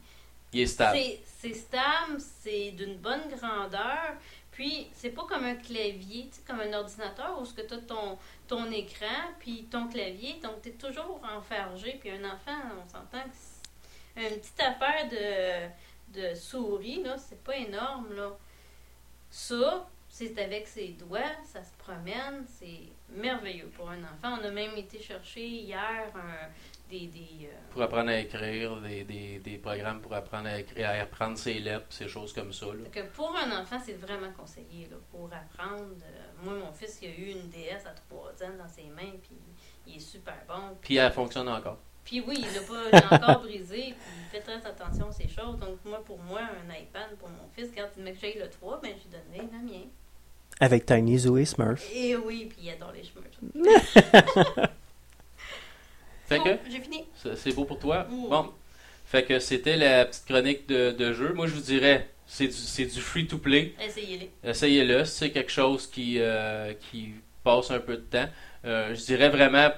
Il est stable. c'est stable, c'est d'une bonne grandeur. Puis, c'est pas comme un clavier, comme un ordinateur où tu as ton, ton écran, puis ton clavier. Donc, tu es toujours enfargé. Puis, un enfant, on s'entend que une petite affaire de, de souris, là, c'est pas énorme, là. Ça, c'est avec ses doigts, ça se promène, c'est merveilleux pour un enfant. On a même été chercher hier un- des. des euh, Pour apprendre à écrire, des, des, des programmes pour apprendre à écrire, à apprendre ses lettres, ces choses comme ça. Là. que pour un enfant, c'est vraiment conseillé là, pour apprendre. Euh, moi, mon fils, il a eu une DS à 3 ans dans ses mains, puis il est super bon. Puis elle fonctionne encore. Puis oui, il l'a pas encore brisé, puis il fait très attention à ces choses. Donc, moi, pour moi, un iPad pour mon fils, quand il me que j'aille le 3, ben, je lui donnerai le mien. Avec Tiny Zoo et Smurf. Et oui, puis il adore les chemins. Fait que, j'ai fini. c'est beau pour toi? Bon. Fait que c'était la petite chronique de, de jeu. Moi, je vous dirais, c'est du, c'est du free-to-play. Essayez-le, si c'est quelque chose qui, euh, qui passe un peu de temps. Euh, je dirais vraiment,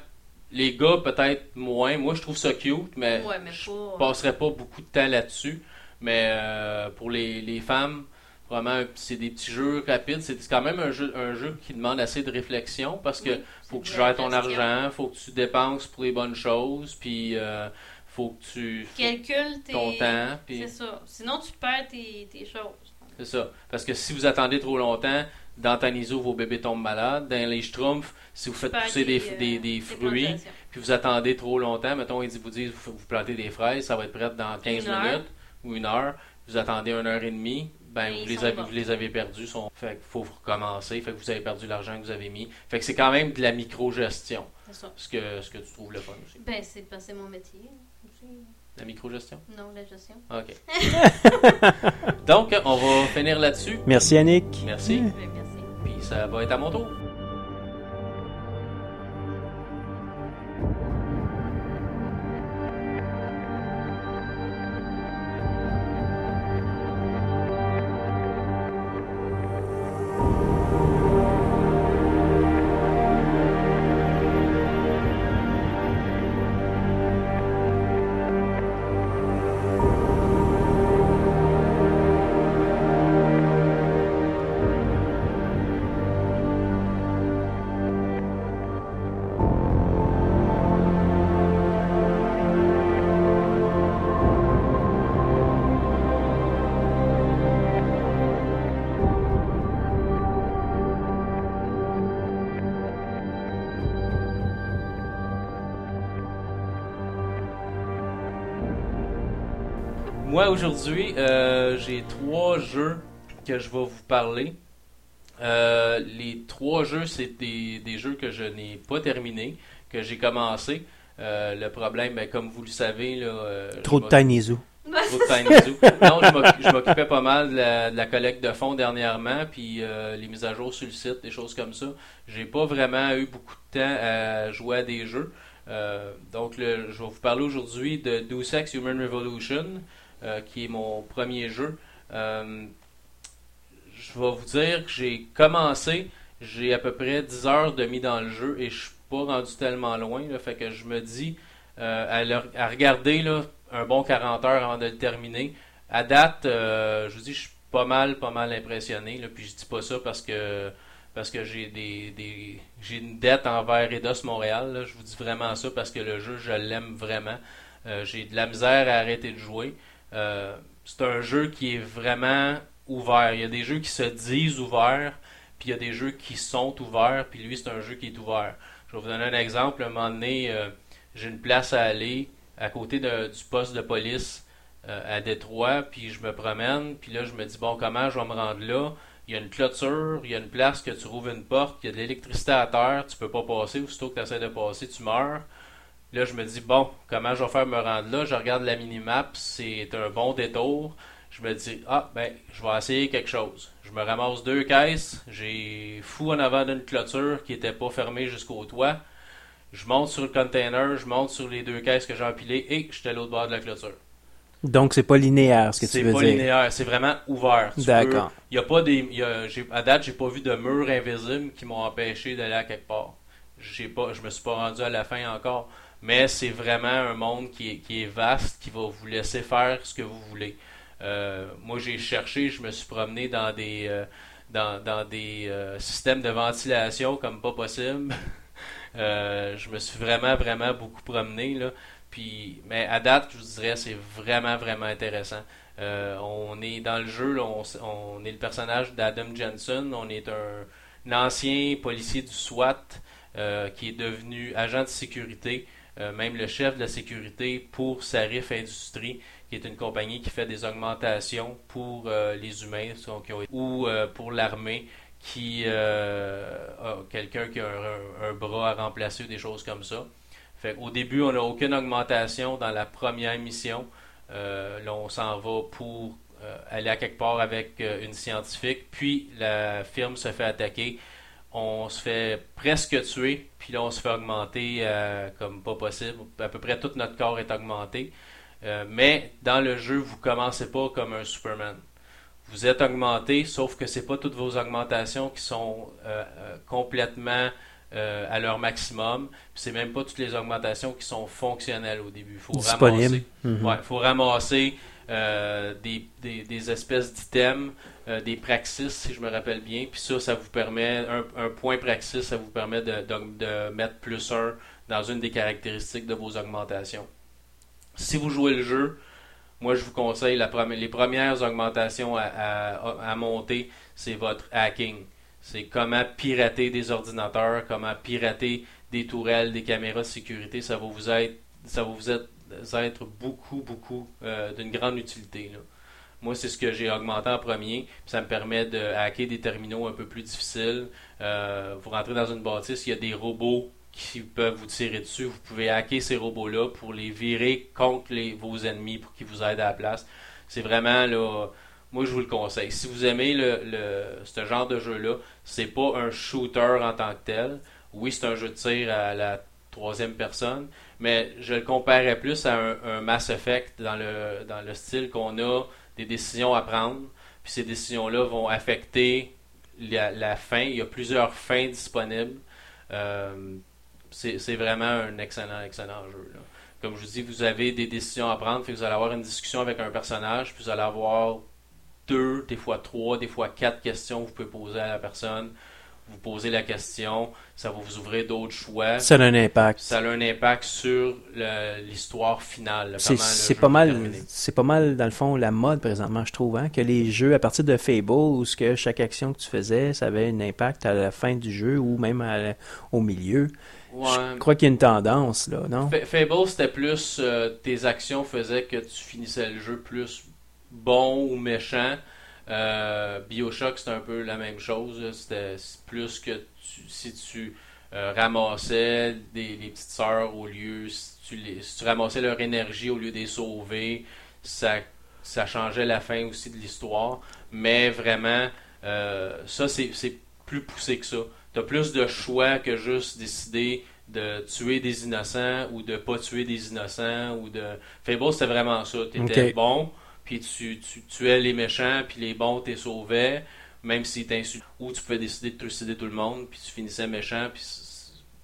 les gars, peut-être moins. Moi, je trouve ça cute, mais, Ouais, mais je pas- passerais pas beaucoup de temps là-dessus. Mais euh, pour les, les femmes, vraiment, c'est des petits jeux rapides. C'est quand même un jeu, un jeu qui demande assez de réflexion parce que Oui, faut que tu gères ton argent, faut que tu dépenses pour les bonnes choses, puis euh, faut que tu faut- Calcule tes... ton temps, puis C'est ça. Sinon, tu perds tes, tes choses. c'est ça. Parce que si vous attendez trop longtemps, dans Tanizo, vos bébés tombent malades. Dans les Schtroumpfs, si vous faites pousser des, tes, euh, des, des fruits, puis vous attendez trop longtemps, mettons, ils vous disent vous, vous plantez des fraises, ça va être prêt dans 15 Une heure. minutes ou une heure. Vous attendez une heure et demie, ben vous les, avez, vous les avez perdus. Sont... Fait qu'il faut recommencer. Fait que vous avez perdu l'argent que vous avez mis. Fait que c'est quand même de la micro-gestion. C'est ça. Ce que, ce que tu trouves le fun aussi. Ben, c'est c'est mon métier. aussi. La micro-gestion? Non, la gestion. OK. Donc, on va finir là-dessus. Merci, Yannick. Merci. Ben, merci. Puis ça va être à mon tour. Aujourd'hui, euh, j'ai trois jeux que je vais vous parler. Euh, les trois jeux, c'est des, des jeux que je n'ai pas terminés, que j'ai commencé. Euh, le problème, ben, comme vous le savez, là, Trop de Tiny Zoo. Trop de Tiny Zoo. Non, je m'oc- je m'occupais pas mal de la, de la collecte de fonds dernièrement, puis les mises à jour sur le site, des choses comme ça. J'ai pas vraiment eu beaucoup de temps à jouer à des jeux. Euh, donc, le- je vais vous parler aujourd'hui de Deus Ex Human Revolution, qui est mon premier jeu. Euh, je vais vous dire que j'ai commencé, j'ai à peu près 10 heures de mis dans le jeu et je suis pas rendu tellement loin. Fait que je me dis, euh, à, regarder là, un bon 40 heures avant de le terminer. À date, euh, je vous dis, je suis pas mal, pas mal impressionné. Là, puis je dis pas ça parce que parce que j'ai des, des j'ai une dette envers Eidos Montréal. Je vous dis vraiment ça parce que le jeu, je l'aime vraiment. Euh, j'ai de la misère à arrêter de jouer. Euh, c'est un jeu qui est vraiment ouvert. Il y a des jeux qui se disent ouverts, puis il y a des jeux qui sont ouverts, puis lui, c'est un jeu qui est ouvert. Je vais vous donner un exemple. À un moment donné, euh, j'ai une place à aller à côté du poste de police euh, à Détroit, puis je me promène, puis là, je me dis, bon, comment je vais me rendre là? Il y a une clôture, il y a une place que tu rouvres une porte, il y a de l'électricité à terre, tu peux pas passer, aussitôt que tu essaies de passer, tu meurs. Là, je me dis, bon, comment je vais faire me rendre là? Je regarde la minimap, c'est un bon détour. Je me dis, ah, ben, je vais essayer quelque chose. Je me ramasse deux caisses, j'ai fou en avant d'une clôture qui était pas fermée jusqu'au toit. Je monte sur le container, je monte sur les deux caisses que j'ai empilées et j'étais à l'autre bord de la clôture. Donc, c'est pas linéaire, ce que tu C'est veux pas dire. linéaire, c'est vraiment ouvert. D'accord. Il y a pas des, y a- à date, j'ai pas vu de murs invisibles qui m'ont empêché d'aller à quelque part. J'ai pas, je me suis pas rendu à la fin encore, mais c'est vraiment un monde qui est, vaste, qui va vous laisser faire ce que vous voulez. Euh, moi, j'ai cherché, je me suis promené dans des, euh, dans, des euh, systèmes de ventilation comme pas possible. Je me suis vraiment, vraiment beaucoup promené. Puis, mais à date, je vous dirais, c'est vraiment, vraiment intéressant. On est dans le jeu, on, est le personnage d'Adam Jensen. On est un, ancien policier du SWAT qui est devenu agent de sécurité, euh, même le chef de la sécurité pour Sarif Industries, qui est une compagnie qui fait des augmentations pour euh, les humains ou euh, pour l'armée qui quelqu'un qui a un, bras à remplacer des choses comme ça. Au début, on n'a aucune augmentation dans la première mission. Là, on s'en va pour aller à quelque part avec une scientifique. Puis la firme se fait attaquer. On se fait presque tuer. Puis là, on se fait augmenter euh, comme pas possible. À peu près tout notre corps est augmenté. Euh, mais dans le jeu, vous commencez pas comme un Superman. Vous êtes augmenté, sauf que c'est pas toutes vos augmentations qui sont euh, complètement à leur maximum. Puis c'est même pas toutes les augmentations qui sont fonctionnelles au début. faut Disponible. ramasser. Mhm. Ouais, faut ramasser des, des, des espèces d'items, euh, des praxis, si je me rappelle bien. Puis ça, ça vous permet, un, point praxis, ça vous permet de, mettre plus un dans une des caractéristiques de vos augmentations. Si vous jouez le jeu, moi je vous conseille les premières augmentations à, monter, c'est votre hacking. C'est comment pirater des ordinateurs, comment pirater des tourelles, des caméras de sécurité. Ça va vous être, ça va vous être, être beaucoup, beaucoup euh, d'une grande utilité. Moi, c'est ce que j'ai augmenté en premier. ça me permet de hacker des terminaux un peu plus difficiles. Euh, vous rentrez dans une bâtisse, il y a des robots qui peuvent vous tirer dessus. Vous pouvez hacker ces robots-là pour les virer contre les, vos ennemis pour qu'ils vous aident à la place. C'est vraiment là. Moi, je vous le conseille. Si vous aimez le, le- ce genre de jeu-là, c'est pas un shooter en tant que tel. Oui, c'est un jeu de tir à la troisième personne, mais je le comparais plus à un, un Mass Effect dans le, dans le style qu'on a décisions à prendre, puis ces décisions-là vont affecter la, fin. Il y a plusieurs fins disponibles. Euh, c'est vraiment un excellent, excellent jeu. Comme je vous dis, vous avez des décisions à prendre, fait vous allez avoir une discussion avec un personnage, puis vous allez avoir deux, des fois trois, des fois quatre questions que vous pouvez poser à la personne. Vous posez la question, ça va vous ouvrir d'autres choix. Ça a un impact. Ça a un impact sur l'histoire finale. C'est pas mal, c'est pas mal dans le fond la mode présentement, je trouve, hein, que les jeux à partir de Fable où ce que chaque action que tu faisais, ça avait un impact à la fin du jeu ou même à au milieu. Ouais. Je crois qu'il y a une tendance là, non? Fa- Fable, c'était plus euh, tes actions faisaient que tu finissais le jeu plus bon ou méchant. Euh, Bioshock, c'était un peu la même chose. C'était c'est plus que tu- si tu euh, ramassais des, les petites sœurs au lieu, si tu, les, si tu ramassais leur énergie au lieu de les sauver, ça, ça changeait la fin aussi de l'histoire. Mais vraiment, euh, ça, c'est c'est plus poussé que ça. T'as plus de choix que juste décider de tuer des innocents ou de pas tuer des innocents ou de Fable c'était vraiment ça t'étais Ok. bon puis tu, tu les méchants puis les bons t'es sauvais même s'ils t'insultaient ou tu pouvais décider de trucider tout le monde puis tu finissais méchant puis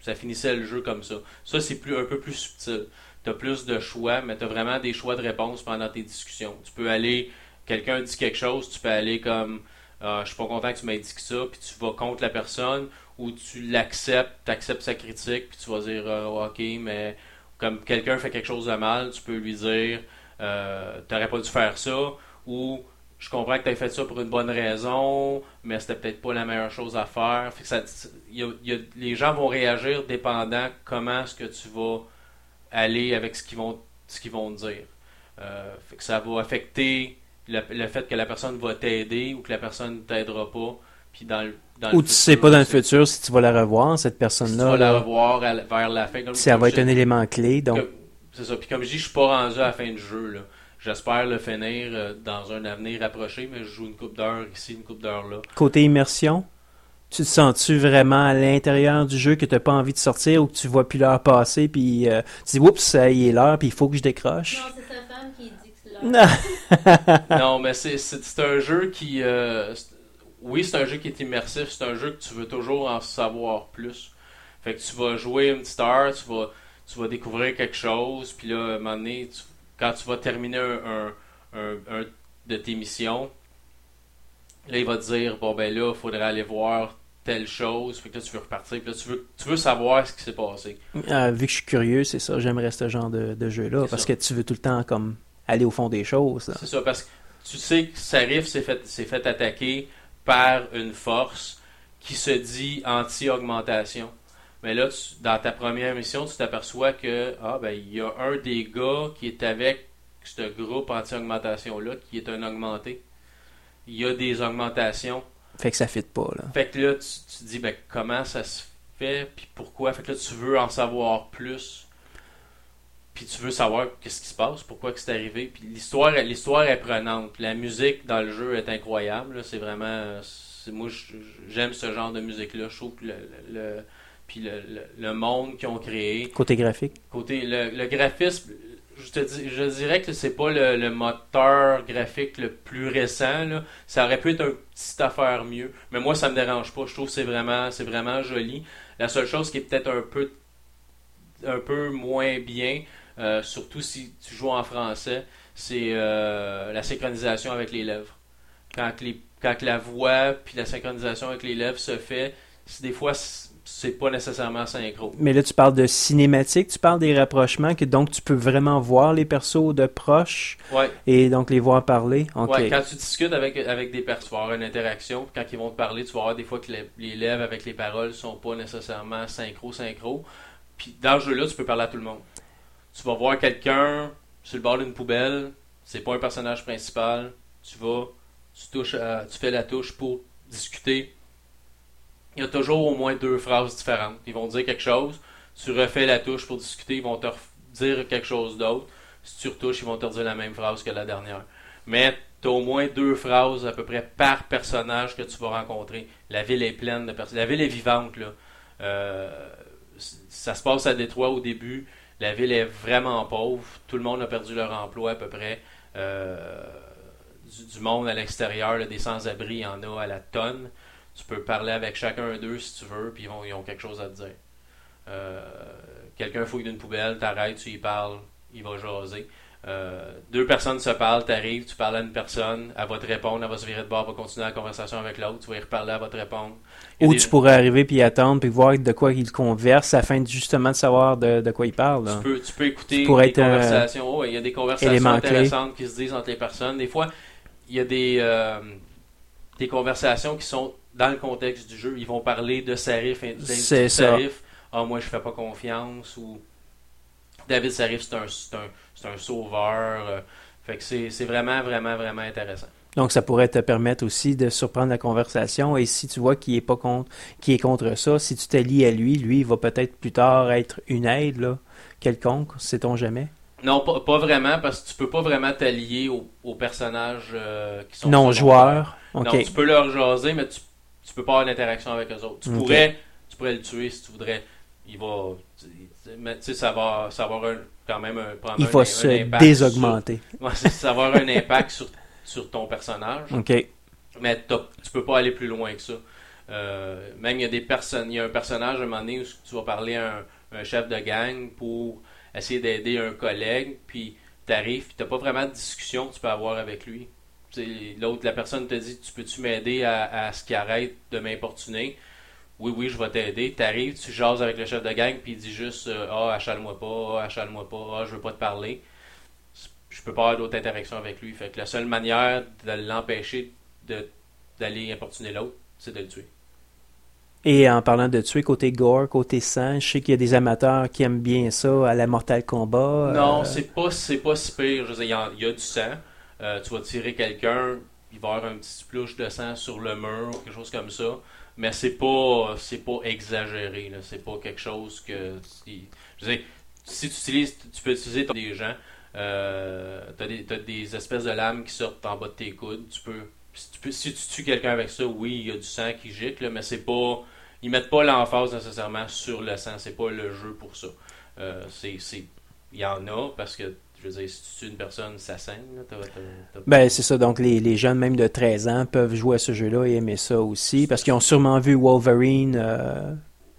ça finissait le jeu comme ça. Ça c'est plus un peu plus subtil. T'as plus de choix mais t'as vraiment des choix de réponse pendant tes discussions. Tu peux aller quelqu'un dit quelque chose tu peux aller comme Ah, je suis pas content que tu m'aies dit ça puis tu vas contre la personne ou tu l'acceptes, tu acceptes sa critique, puis tu vas dire euh, ok, mais comme quelqu'un fait quelque chose de mal, tu peux lui dire euh, t'aurais pas dû faire ça, ou je comprends que tu as fait ça pour une bonne raison, mais c'était peut-être pas la meilleure chose à faire. Fait que ça, il y a- il y a- les gens vont réagir dépendant comment est-ce que tu vas aller avec ce qu'ils vont, ce qu'ils vont te dire. Euh, fait que ça va affecter le, le fait que la personne va t'aider ou que la personne ne t'aidera pas. Puis dans le, dans Ou le tu sais pas dans le futur si tu vas la revoir cette si tu personne-là. vas la revoir à vers la fin. Comme, si elle comme va être un élément clé. Donc C'est ça. Puis comme je dis, je suis pas rendu à la fin du jeu. là. J'espère le finir euh, dans un avenir rapproché, mais je joue une coupe d'heure ici, une coupe d'heure là. côté immersion, tu te sens-tu vraiment à l'intérieur du jeu que t'as pas envie de sortir ou que tu vois plus l'heure passer puis euh, tu dis oups ça y est l'heure puis il faut que je décroche? Non, c'est sa femme qui dit que c'est l'heure. Non. non, mais c'est- c'est c'est un jeu qui. euh, c'est- oui, c'est un jeu qui est immersif. C'est un jeu que tu veux toujours en savoir plus. Fait que tu vas jouer une petite heure, tu vas, tu vas découvrir quelque chose, puis là, à un moment donné, tu- quand tu vas terminer un, un- un- un de tes missions, Là, il va te dire, bon, ben là, il faudrait aller voir telle chose. Que là, tu veux repartir. Puis là, tu veux, tu veux savoir ce qui s'est passé. Euh, vu que je suis curieux, c'est ça, j'aimerais ce genre de, de jeu-là. Parce ça. que tu veux tout le temps comme aller au fond des choses. C'est ça, parce que tu sais que Sarif s'est fait, s'est fait attaquer par une force qui se dit anti-augmentation. Mais là, tu- dans ta première mission, tu t'aperçois que ah ben il y a un des gars qui est avec ce groupe anti-augmentation-là qui est un augmenté. Il y a des augmentations. Fait que ça fit pas, là. Fait que là, tu, tu te dis ben comment ça se fait, puis pourquoi? Fait que là, tu veux en savoir plus. Puis tu veux savoir qu'est-ce qui se passe, pourquoi que c'est arrivé. Puis l'histoire, l'histoire est prenante. La musique dans le jeu est incroyable. C'est vraiment, moi j'aime ce genre de musique-là. Je trouve que le- puis le, le- le monde qu'ils ont créé, Côté graphique? côté le, le graphisme, je te dis, je dirais que c'est pas le, le moteur graphique le plus récent. Là. Ça aurait pu être un petit affaire mieux, mais moi ça me dérange pas. Je trouve que c'est vraiment, c'est vraiment joli. La seule chose qui est peut-être un peu, un peu moins bien, euh, surtout si tu joues en français, c'est euh, la synchronisation avec les lèvres. Quand, les, quand la voix puis la synchronisation avec les lèvres se fait, des fois c'est- pas nécessairement synchro. Mais là, tu parles de cinématique, tu parles des rapprochements, que donc tu peux vraiment voir les persos de proches Ouais. et donc les voir parler. Ok. Ouais, quand tu discutes avec, avec des personnes, tu vas avoir une interaction. Quand ils vont te parler, tu vas voir des fois que les, les lèvres avec les paroles sont pas nécessairement synchro-synchro. Puis dans ce jeu-là, tu peux parler à tout le monde. Tu vas voir quelqu'un sur le bord d'une poubelle, c'est pas un personnage principal. Tu vas, tu, touches à- tu fais la touche pour discuter. Il y a toujours au moins deux phrases différentes. Ils vont dire quelque chose, tu refais la touche pour discuter, ils vont te dire quelque chose d'autre. Si tu retouches, ils vont te redire la même phrase que la dernière. Mais tu as au moins deux phrases à peu près par personnage que tu vas rencontrer. La ville est pleine de personnes. La ville est vivante. Là. Euh, ça se passe à Détroit au début. La ville est vraiment pauvre. Tout le monde a perdu leur emploi à peu près. Euh, du, du monde à l'extérieur, des sans-abri, il y en a à la tonne. Tu peux parler avec chacun d'eux si tu veux, puis ils, vont- ils ont quelque chose à te dire. Euh, Quelqu'un fouille d'une poubelle, t'arrêtes, tu y parles, il va jaser. Euh, deux personnes se parlent, t'arrives, tu parles à une personne, elle va te répondre, elle va se virer de bord, elle va continuer la conversation avec l'autre, tu vas y reparler, elle va te répondre. Ou des- tu pourrais arriver puis attendre puis voir de quoi ils conversent afin justement de savoir de, de quoi ils parlent. là. Tu peux, tu peux écouter Tu des être, euh, conversations. Oh, il y a des conversations élément clé. intéressantes qui se disent entre les personnes. Des fois, il y a des, euh, des conversations qui sont dans le contexte du jeu. Ils vont parler de Sarif, C'est. Sarif. Ah, moi, je fais pas confiance. Ou David Sarif, c'est un, un, un sauveur. euh, Fait que c'est vraiment, vraiment, vraiment intéressant. Donc ça pourrait te permettre aussi de surprendre la conversation et si tu vois qu'il est pas contre qu'il est contre ça, si tu t'allies à lui, lui il va peut-être plus tard être une aide là, quelconque, sait-on jamais? Non, pas, pas vraiment, parce que tu peux pas vraiment t'allier aux, aux personnages euh, qui sont Non secondaires. joueur. OK. Non, tu peux leur jaser, mais tu, tu peux pas avoir d'interaction avec eux autres. Tu pourrais, tu pourrais le tuer si tu voudrais. Il va, mais tu sais, ça va, ça va avoir un- quand même un, il va un se désaugmenter. sur- ouais, c'est- ça va avoir un impact sur, sur ton personnage, OK. mais tu peux pas aller plus loin que ça. Euh, même il y a des personnes, il y a un personnage à un moment donné où tu vas parler à un, un chef de gang pour essayer d'aider un collègue, puis t'arrives, puis t'as pas vraiment de discussion que tu peux avoir avec lui. L'autre, la personne te dit Tu peux-tu m'aider à, à ce qu'il arrête de m'importuner? Oui, oui, je vais t'aider. T'arrives, tu jases avec le chef de gang, puis il dit juste euh, Ah, achale-moi pas, ah, achale-moi pas, ah, je veux pas te parler. Je peux pas avoir d'autres interactions avec lui. Fait que la seule manière de l'empêcher d'aller importuner l'autre, c'est de le tuer. Et en parlant de tuer côté gore, côté sang, je sais qu'il y a des amateurs qui aiment bien ça à la Mortal Kombat. Non, euh, c'est pas c'est pas si pire. Je veux il y a du sang. Euh, tu vas tirer quelqu'un, il va y avoir un petit splouche de sang sur le mur, quelque chose comme ça. Mais c'est pas c'est pas exagéré. C'est pas quelque chose que. Je veux dire, si tu utilises, tu peux utiliser des gens. Euh, t'as des, des espèces de lames qui sortent en bas de tes coudes. Tu peux. Si tu, peux, si tu tues quelqu'un avec ça, oui, il y a du sang qui gicle, mais c'est pas. Ils mettent pas l'emphase nécessairement sur le sang. C'est pas le jeu pour ça. Euh, c'est, c'est, il y en a parce que, je veux dire, si tu tues une personne, ça saigne. Ben, c'est ça. Donc, les, les jeunes, même de 13 ans, peuvent jouer à ce jeu-là et aimer ça aussi. Parce qu'ils ont sûrement vu Wolverine euh,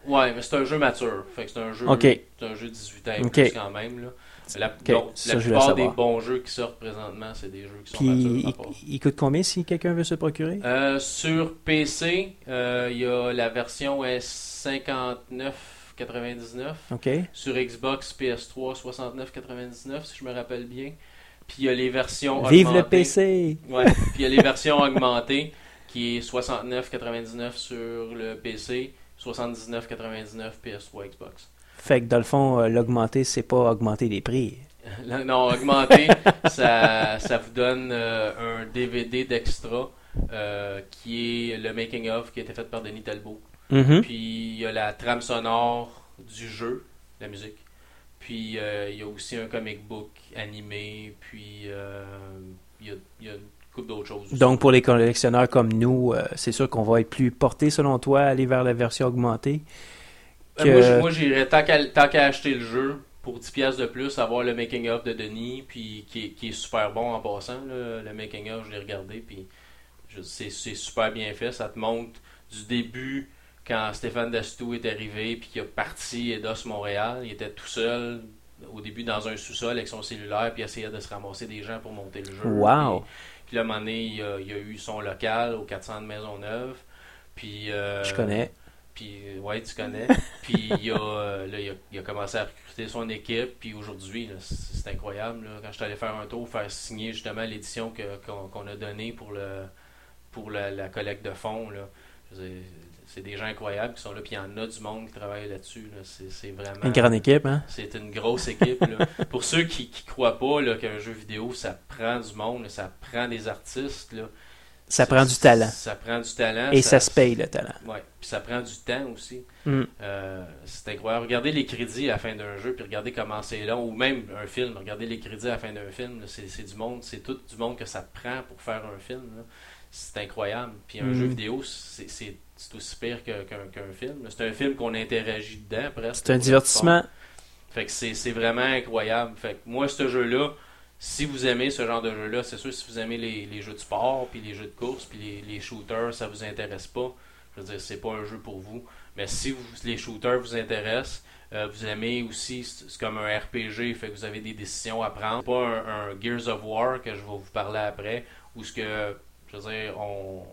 Ouais, mais c'est un jeu mature. Fait que c'est un jeu, Ok. c'est un jeu 18 ans et plus quand même. Là. La, ça, la plupart des bons jeux qui sortent présentement, c'est des jeux qui sont Puis, il, il coûte combien si quelqu'un veut se procurer? Euh, sur PC, euh, il y a la version est 59,99. Ok. Sur Xbox, PS3, 69,99 si je me rappelle bien. Puis il y a les versions Vive le. PC Ouais. Puis il y a les versions augmentées qui est 69,99 sur le PC, 79,99 PS3 Xbox. Fait que dans le fond, euh, l'augmenter, c'est pas augmenter les prix. Non, augmenté, ça, ça vous donne euh, un DVD d'extra euh, qui est le making of qui a été fait par Denis Talbot. Mhm. Puis il y a la trame sonore du jeu, la musique. Puis euh, il y a aussi un comic book animé. Puis il y, a, il y a une couple d'autres choses. aussi. Donc, pour les collectionneurs comme nous, euh, c'est sûr qu'on va être plus porté, selon toi, à aller vers la version augmentée. Euh, que- Moi, j'irais tant qu'à acheter le jeu pour 10$ piastres de plus, avoir le making of de Denis, puis qui est, qui est super bon en passant. là. le making of, je l'ai regardé, puis c'est c'est super bien fait. Ça te montre du début quand Stéphane Dastou est arrivé, puis qu'il a parti Eidos Montréal. Il était tout seul au début dans un sous-sol avec son cellulaire, puis il essayait de se ramasser des gens pour monter le jeu. Wow. Puis, puis là, à un moment donné, il a, il a eu son local au 400 de Maisonneuve. Puis, euh, Je connais. Puis, euh, ouais, tu connais. puis, il a, euh, là, il, a, il a commencé à recruter son équipe. Puis, aujourd'hui, c'est incroyable. là. Quand je suis allé faire un tour, faire signer justement l'édition qu'on a donnée pour, le, pour la, la collecte de fonds, là. C'est des gens incroyables qui sont là. Puis, il y en a du monde qui travaille là-dessus. là. C'est vraiment. Une grande équipe, hein? C'est une grosse équipe. là. Pour ceux qui ne croient pas qu'un jeu vidéo, ça prend du monde, ça prend des artistes. là. Ça prend du talent. Ça prend du talent. Et ça se paye, le talent. Ouais. Puis ça prend du temps aussi. Mm. Euh, c'est incroyable. Regardez les crédits à la fin d'un jeu, puis regardez comment c'est long, ou même un film. Regardez les crédits à la fin d'un film. C'est du monde, c'est tout du monde que ça prend pour faire un film. C'est incroyable. Puis un Mm. jeu vidéo, c'est aussi pire qu'un film. C'est un film qu'on interagit dedans presque. C'est un divertissement. fait que c'est c'est vraiment incroyable. Fait que moi, ce jeu-là, si vous aimez ce genre de jeu-là, c'est sûr, si vous aimez les, jeux de sport, puis les jeux de course, puis les, shooters, ça vous intéresse pas. Je veux dire, c'est pas un jeu pour vous. Mais si les shooters vous intéressent, euh, vous aimez aussi, c'est comme un RPG, fait que vous avez des décisions à prendre. Pas un, un Gears of War que je vais vous parler après, où ce que, je veux dire, on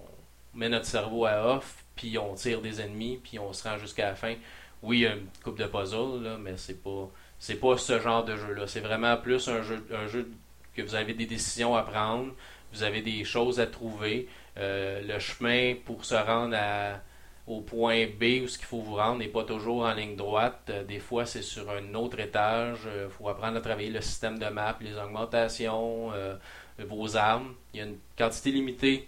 met notre cerveau à off, puis on tire des ennemis, puis on se rend jusqu'à la fin. Oui, il y a une coupe de puzzle, là, mais c'est pas c'est pas ce genre de jeu-là. C'est vraiment plus un jeu, un jeu que vous avez des décisions à prendre, vous avez des choses à trouver. Euh, le chemin pour se rendre à- au point B où ce qu'il faut vous rendre n'est pas toujours en ligne droite. Euh, des fois, c'est sur un autre étage. Il faut apprendre à travailler le système de map, les augmentations, euh, vos armes. Il y a une quantité limitée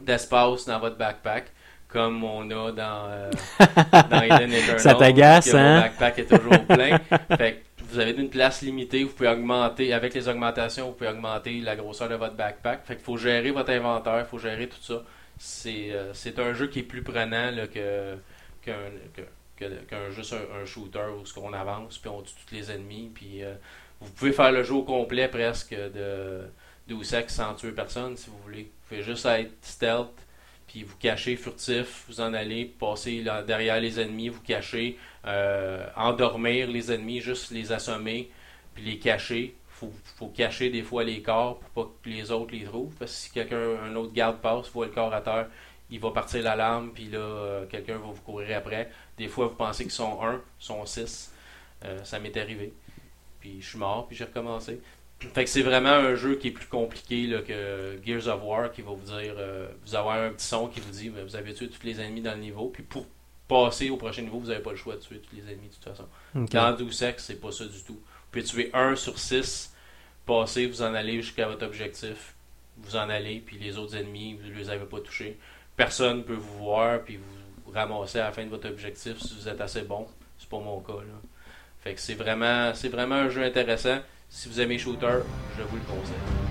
d'espace dans votre backpack, comme on a dans, euh, dans Eden Eternal. Ça t'agace, hein? backpack est toujours plein. fait que vous avez une place limitée, vous pouvez augmenter, avec les augmentations, vous pouvez augmenter la grosseur de votre backpack. Fait qu'il faut gérer votre inventaire, il faut gérer tout ça. C'est euh, c'est un jeu qui est plus prenant là, que qu'un que- que- qu'un juste un, un shooter où ce qu'on avance, puis on tue tous les ennemis, puis euh, vous pouvez faire le jeu au complet presque de 12 secs sans tuer personne si vous voulez. Vous pouvez juste être stealth, puis vous cachez furtif, vous en allez, passer derrière les ennemis, vous cachez, euh, endormir les ennemis, juste les assommer, puis les cacher. Faut, faut cacher des fois les corps pour pas que les autres les trouvent. Parce que si quelqu'un, un autre garde passe, voit le corps à terre, il va partir l'alarme, puis là, euh, quelqu'un va vous courir après. Des fois, vous pensez qu'ils sont un, ils sont six. Euh, ça m'est arrivé. Puis je suis mort, puis j'ai recommencé. Fait que c'est vraiment un jeu qui est plus compliqué là, que Gears of War, qui va vous dire, euh, vous avez un petit son qui vous dit, ben, vous avez tué tous les ennemis dans le niveau, puis pour passer au prochain niveau, vous n'avez pas le choix de tuer tous les ennemis de toute façon. Ok. Dans 12 sex, c'est pas ça du tout. Vous pouvez tuer 1 sur 6, passer, vous en allez jusqu'à votre objectif, vous en allez, puis les autres ennemis, vous ne les avez pas touchés. Personne ne peut vous voir, puis vous ramasser à la fin de votre objectif si vous êtes assez bon. C'est pas mon cas, là. Fait que c'est vraiment, c'est vraiment un jeu intéressant. Si vous aimez shooter, je vous le conseille.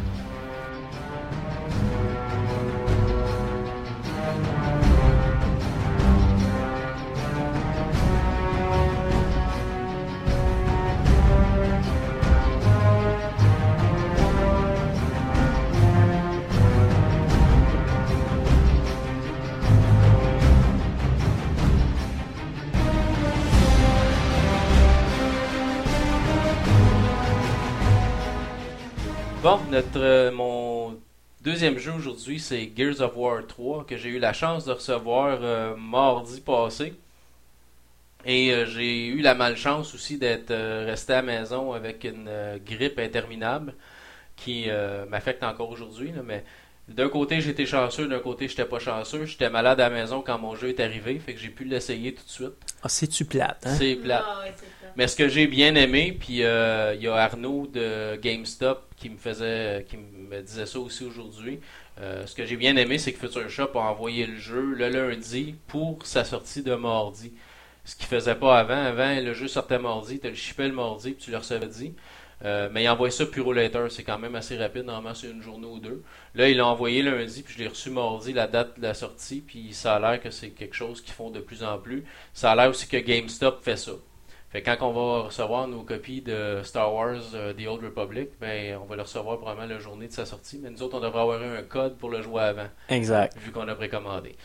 Bon, notre, euh, mon deuxième jeu aujourd'hui, c'est Gears of War 3, que j'ai eu la chance de recevoir euh, mardi passé. Et euh, j'ai eu la malchance aussi d'être euh, resté à la maison avec une euh, grippe interminable qui euh, m'affecte encore aujourd'hui. Mais d'un côté, j'étais chanceux, d'un côté, j'étais pas chanceux. J'étais malade à la maison quand mon jeu est arrivé, fait que j'ai pu l'essayer tout de suite. Ah, c'est-tu plate, hein? C'est plate. Ah. Mais ce que j'ai bien aimé, puis euh, il y a Arnaud de GameStop qui me faisait, qui me disait ça aussi aujourd'hui. Euh, ce que j'ai bien aimé, c'est que Future Shop a envoyé le jeu le lundi pour sa sortie de mardi. Ce qu'il faisait pas avant. Avant, le jeu sortait mardi, tu le shippais le mardi, puis tu le recevais dit. Euh, mais il envoie ça puro later, c'est quand même assez rapide, normalement c'est une journée ou deux. Là, il l'a envoyé lundi, puis je l'ai reçu mardi, la date de la sortie, puis ça a l'air que c'est quelque chose qu'ils font de plus en plus. Ça a l'air aussi que GameStop fait ça. Fait que quand on va recevoir nos copies de Star Wars euh, The Old Republic, ben on va le recevoir probablement la journée de sa sortie, mais nous autres on devrait avoir eu un code pour le jouer avant, Exact. vu qu'on a précommandé.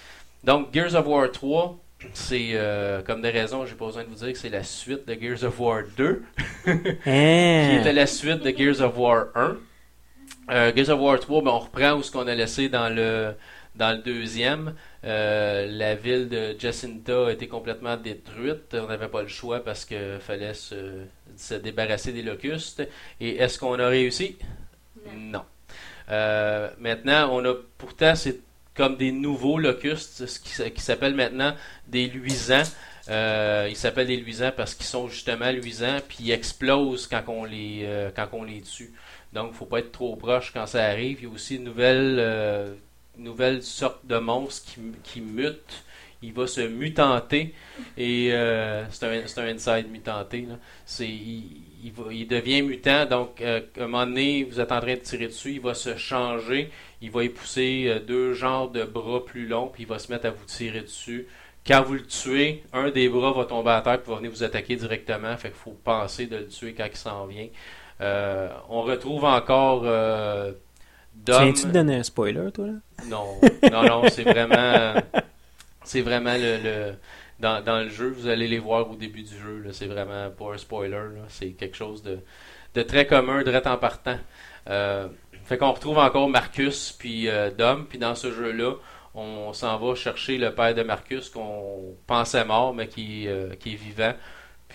Donc Gears of War 3, c'est euh, comme des raisons, j'ai pas besoin de vous dire que c'est la suite de Gears of War 2 qui Hein? était la suite de Gears of War 1. Euh, Gears of War 3, ben, on reprend où ce qu'on a laissé dans le dans le deuxième. Euh, la ville de Jacinta a été complètement détruite. On n'avait pas le choix parce qu'il fallait se, se débarrasser des locustes. Et est-ce qu'on a réussi? Non. Non. Euh, maintenant, on a pourtant c'est comme des nouveaux locustes, ce qui, qui s'appelle maintenant des luisants. Euh, ils s'appellent des luisants parce qu'ils sont justement luisants puis ils explosent quand on les quand on les tue. Donc, faut pas être trop proche quand ça arrive. Il y a aussi une nouvelle nouvelle sorte de monstre qui, qui mute. Il va se mutanter et euh, c'est un, un inside mutanté. Il, il, devient mutant, donc euh, à un moment donné, vous êtes en train de tirer dessus, il va se changer, il va épousser euh, deux genres de bras plus longs, puis il va se mettre à vous tirer dessus. Quand vous le tuez, un des bras va tomber à terre, puis va venir vous attaquer directement, fait qu'il faut penser de le tuer quand il s'en vient. Euh, on retrouve encore euh, Dom. Viens-tu de donner un spoiler, toi, là? Non, non, non, c'est vraiment, c'est vraiment le, le- dans, dans le jeu, vous allez les voir au début du jeu. C'est vraiment pas un spoiler. C'est quelque chose de, de très commun, direct en partant. Euh, fait qu'on retrouve encore Marcus puis euh, Dom, puis dans ce jeu-là, on s'en va chercher le père de Marcus qu'on pensait mort, mais qui, euh, qui est vivant.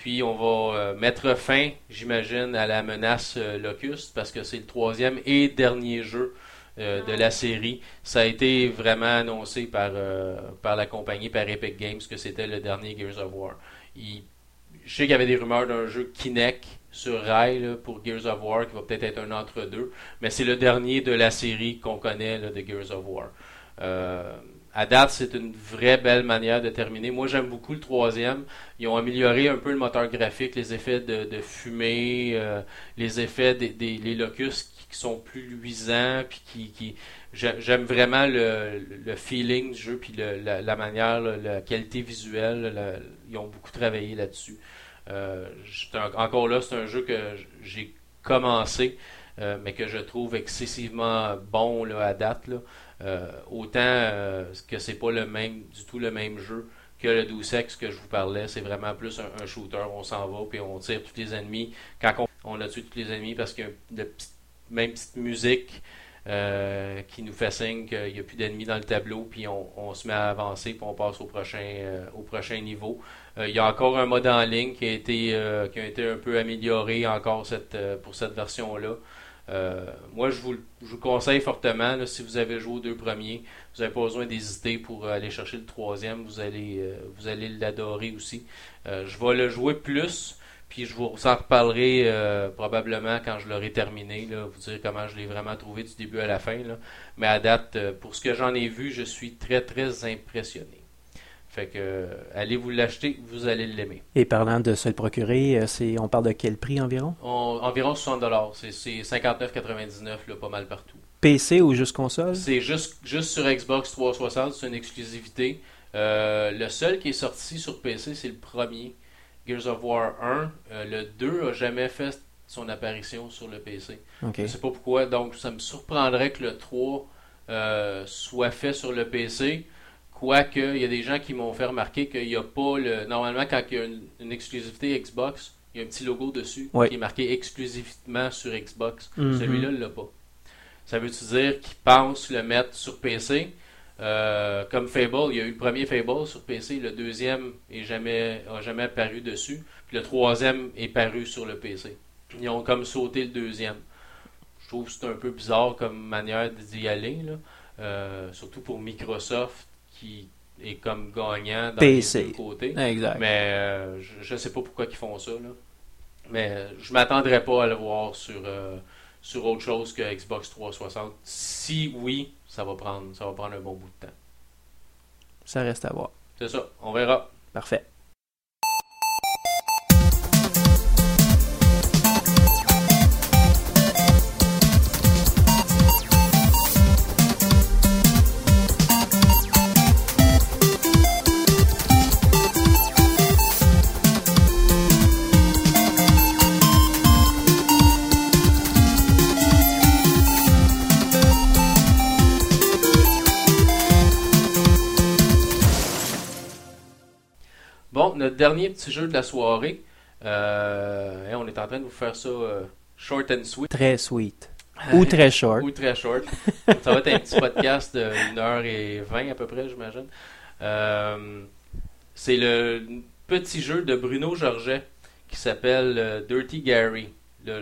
Puis on va euh, mettre fin, j'imagine, à la menace euh, Locust, parce que c'est le troisième et dernier jeu euh, de la série. Ça a été vraiment annoncé par, euh, par la compagnie, par Epic Games, que c'était le dernier Gears of War. Il- je sais qu'il y avait des rumeurs d'un jeu Kinect sur rail là, pour Gears of War, qui va peut-être être un entre-deux, mais c'est le dernier de la série qu'on connaît là, de Gears of War. Euh, à date, c'est une vraie belle manière de terminer. Moi, j'aime beaucoup le troisième. Ils ont amélioré un peu le moteur graphique, les effets de, fumée, euh, les effets des, les locus qui, sont plus luisants, puis qui, qui j'ai- j'aime vraiment le, feeling du jeu, puis la, manière, la qualité visuelle. ils ont beaucoup travaillé là-dessus. Euh, encore là, c'est un jeu que j'ai commencé, euh, mais que je trouve excessivement bon là, à date. Là. Euh, autant euh, que c'est pas le même du tout le même jeu que le Deus Ex que je vous parlais, c'est vraiment plus un, shooter, on s'en va puis on tire tous les ennemis. Quand on, a tué tous les ennemis parce qu'il y a petites- même petite musique euh, qui nous fait signe qu'il n'y a plus d'ennemis dans le tableau, puis on, se met à avancer, puis on passe au prochain, euh, niveau. Il y a encore un mode en ligne qui a été, qui a été un peu amélioré encore pour cette version-là. Euh, moi, je vous, je vous le conseille fortement. si vous avez joué aux deux premiers, vous n'avez pas besoin d'hésiter pour aller chercher le troisième. Vous allez, euh, vous allez l'adorer aussi. Euh, je vais le jouer plus, puis je vous en reparlerai euh, probablement quand je l'aurai terminé. Vous dire comment je l'ai vraiment trouvé du début à la fin. Mais à date, euh, pour ce que j'en ai vu, je suis très très impressionné. Fait que euh, allez vous l'acheter, vous allez l'aimer. Et parlant de se le procurer, euh, c'est, on parle de quel prix environ? On- environ 60 dollars, c'est c'est 59,99 là, pas mal partout. PC ou juste console? C'est juste, juste sur Xbox 360, c'est une exclusivité. Euh, le seul qui est sorti sur PC, c'est le premier, Gears of War 1. Euh, le 2 a jamais fait son apparition sur le PC. Je sais pas pourquoi, donc ça me surprendrait que le 3 euh, soit fait sur le PC. Quoique, il y a des gens qui m'ont fait remarquer qu'il n'y a pas le. Normalement, quand il y a une, une exclusivité Xbox, Il y a un petit logo dessus Ouais. qui est marqué exclusivement sur Xbox. Mhm. Celui-là, il l'a pas. Ça veut-tu dire qu'ils pensent le mettre sur PC? Euh, comme Fable, il y a eu le premier Fable sur PC, le deuxième est jamais, a jamais apparu dessus, puis le troisième est paru sur le PC. Ils ont comme sauté le deuxième. Je trouve que c'est un peu bizarre comme manière d'y aller, là. Euh, surtout pour Microsoft qui est comme gagnant dans PC. les deux côtés. Exact. Mais euh, je, je sais pas pourquoi ils font ça. Là. Mais je m'attendrais pas à le voir sur, euh, sur autre chose que Xbox 360. Si oui, ça va prendre, ça va prendre un bon bout de temps. Ça reste à voir. C'est ça, on verra. Parfait. Dernier petit jeu de la soirée. Euh, hein, on est en train de vous faire ça euh, short and sweet. Très sweet. Ou très short. Ou très short. ça va être un petit podcast de 1h20 à peu près, j'imagine. Euh, c'est le petit jeu de Bruno Georget qui s'appelle euh, Dirty Gary. Là,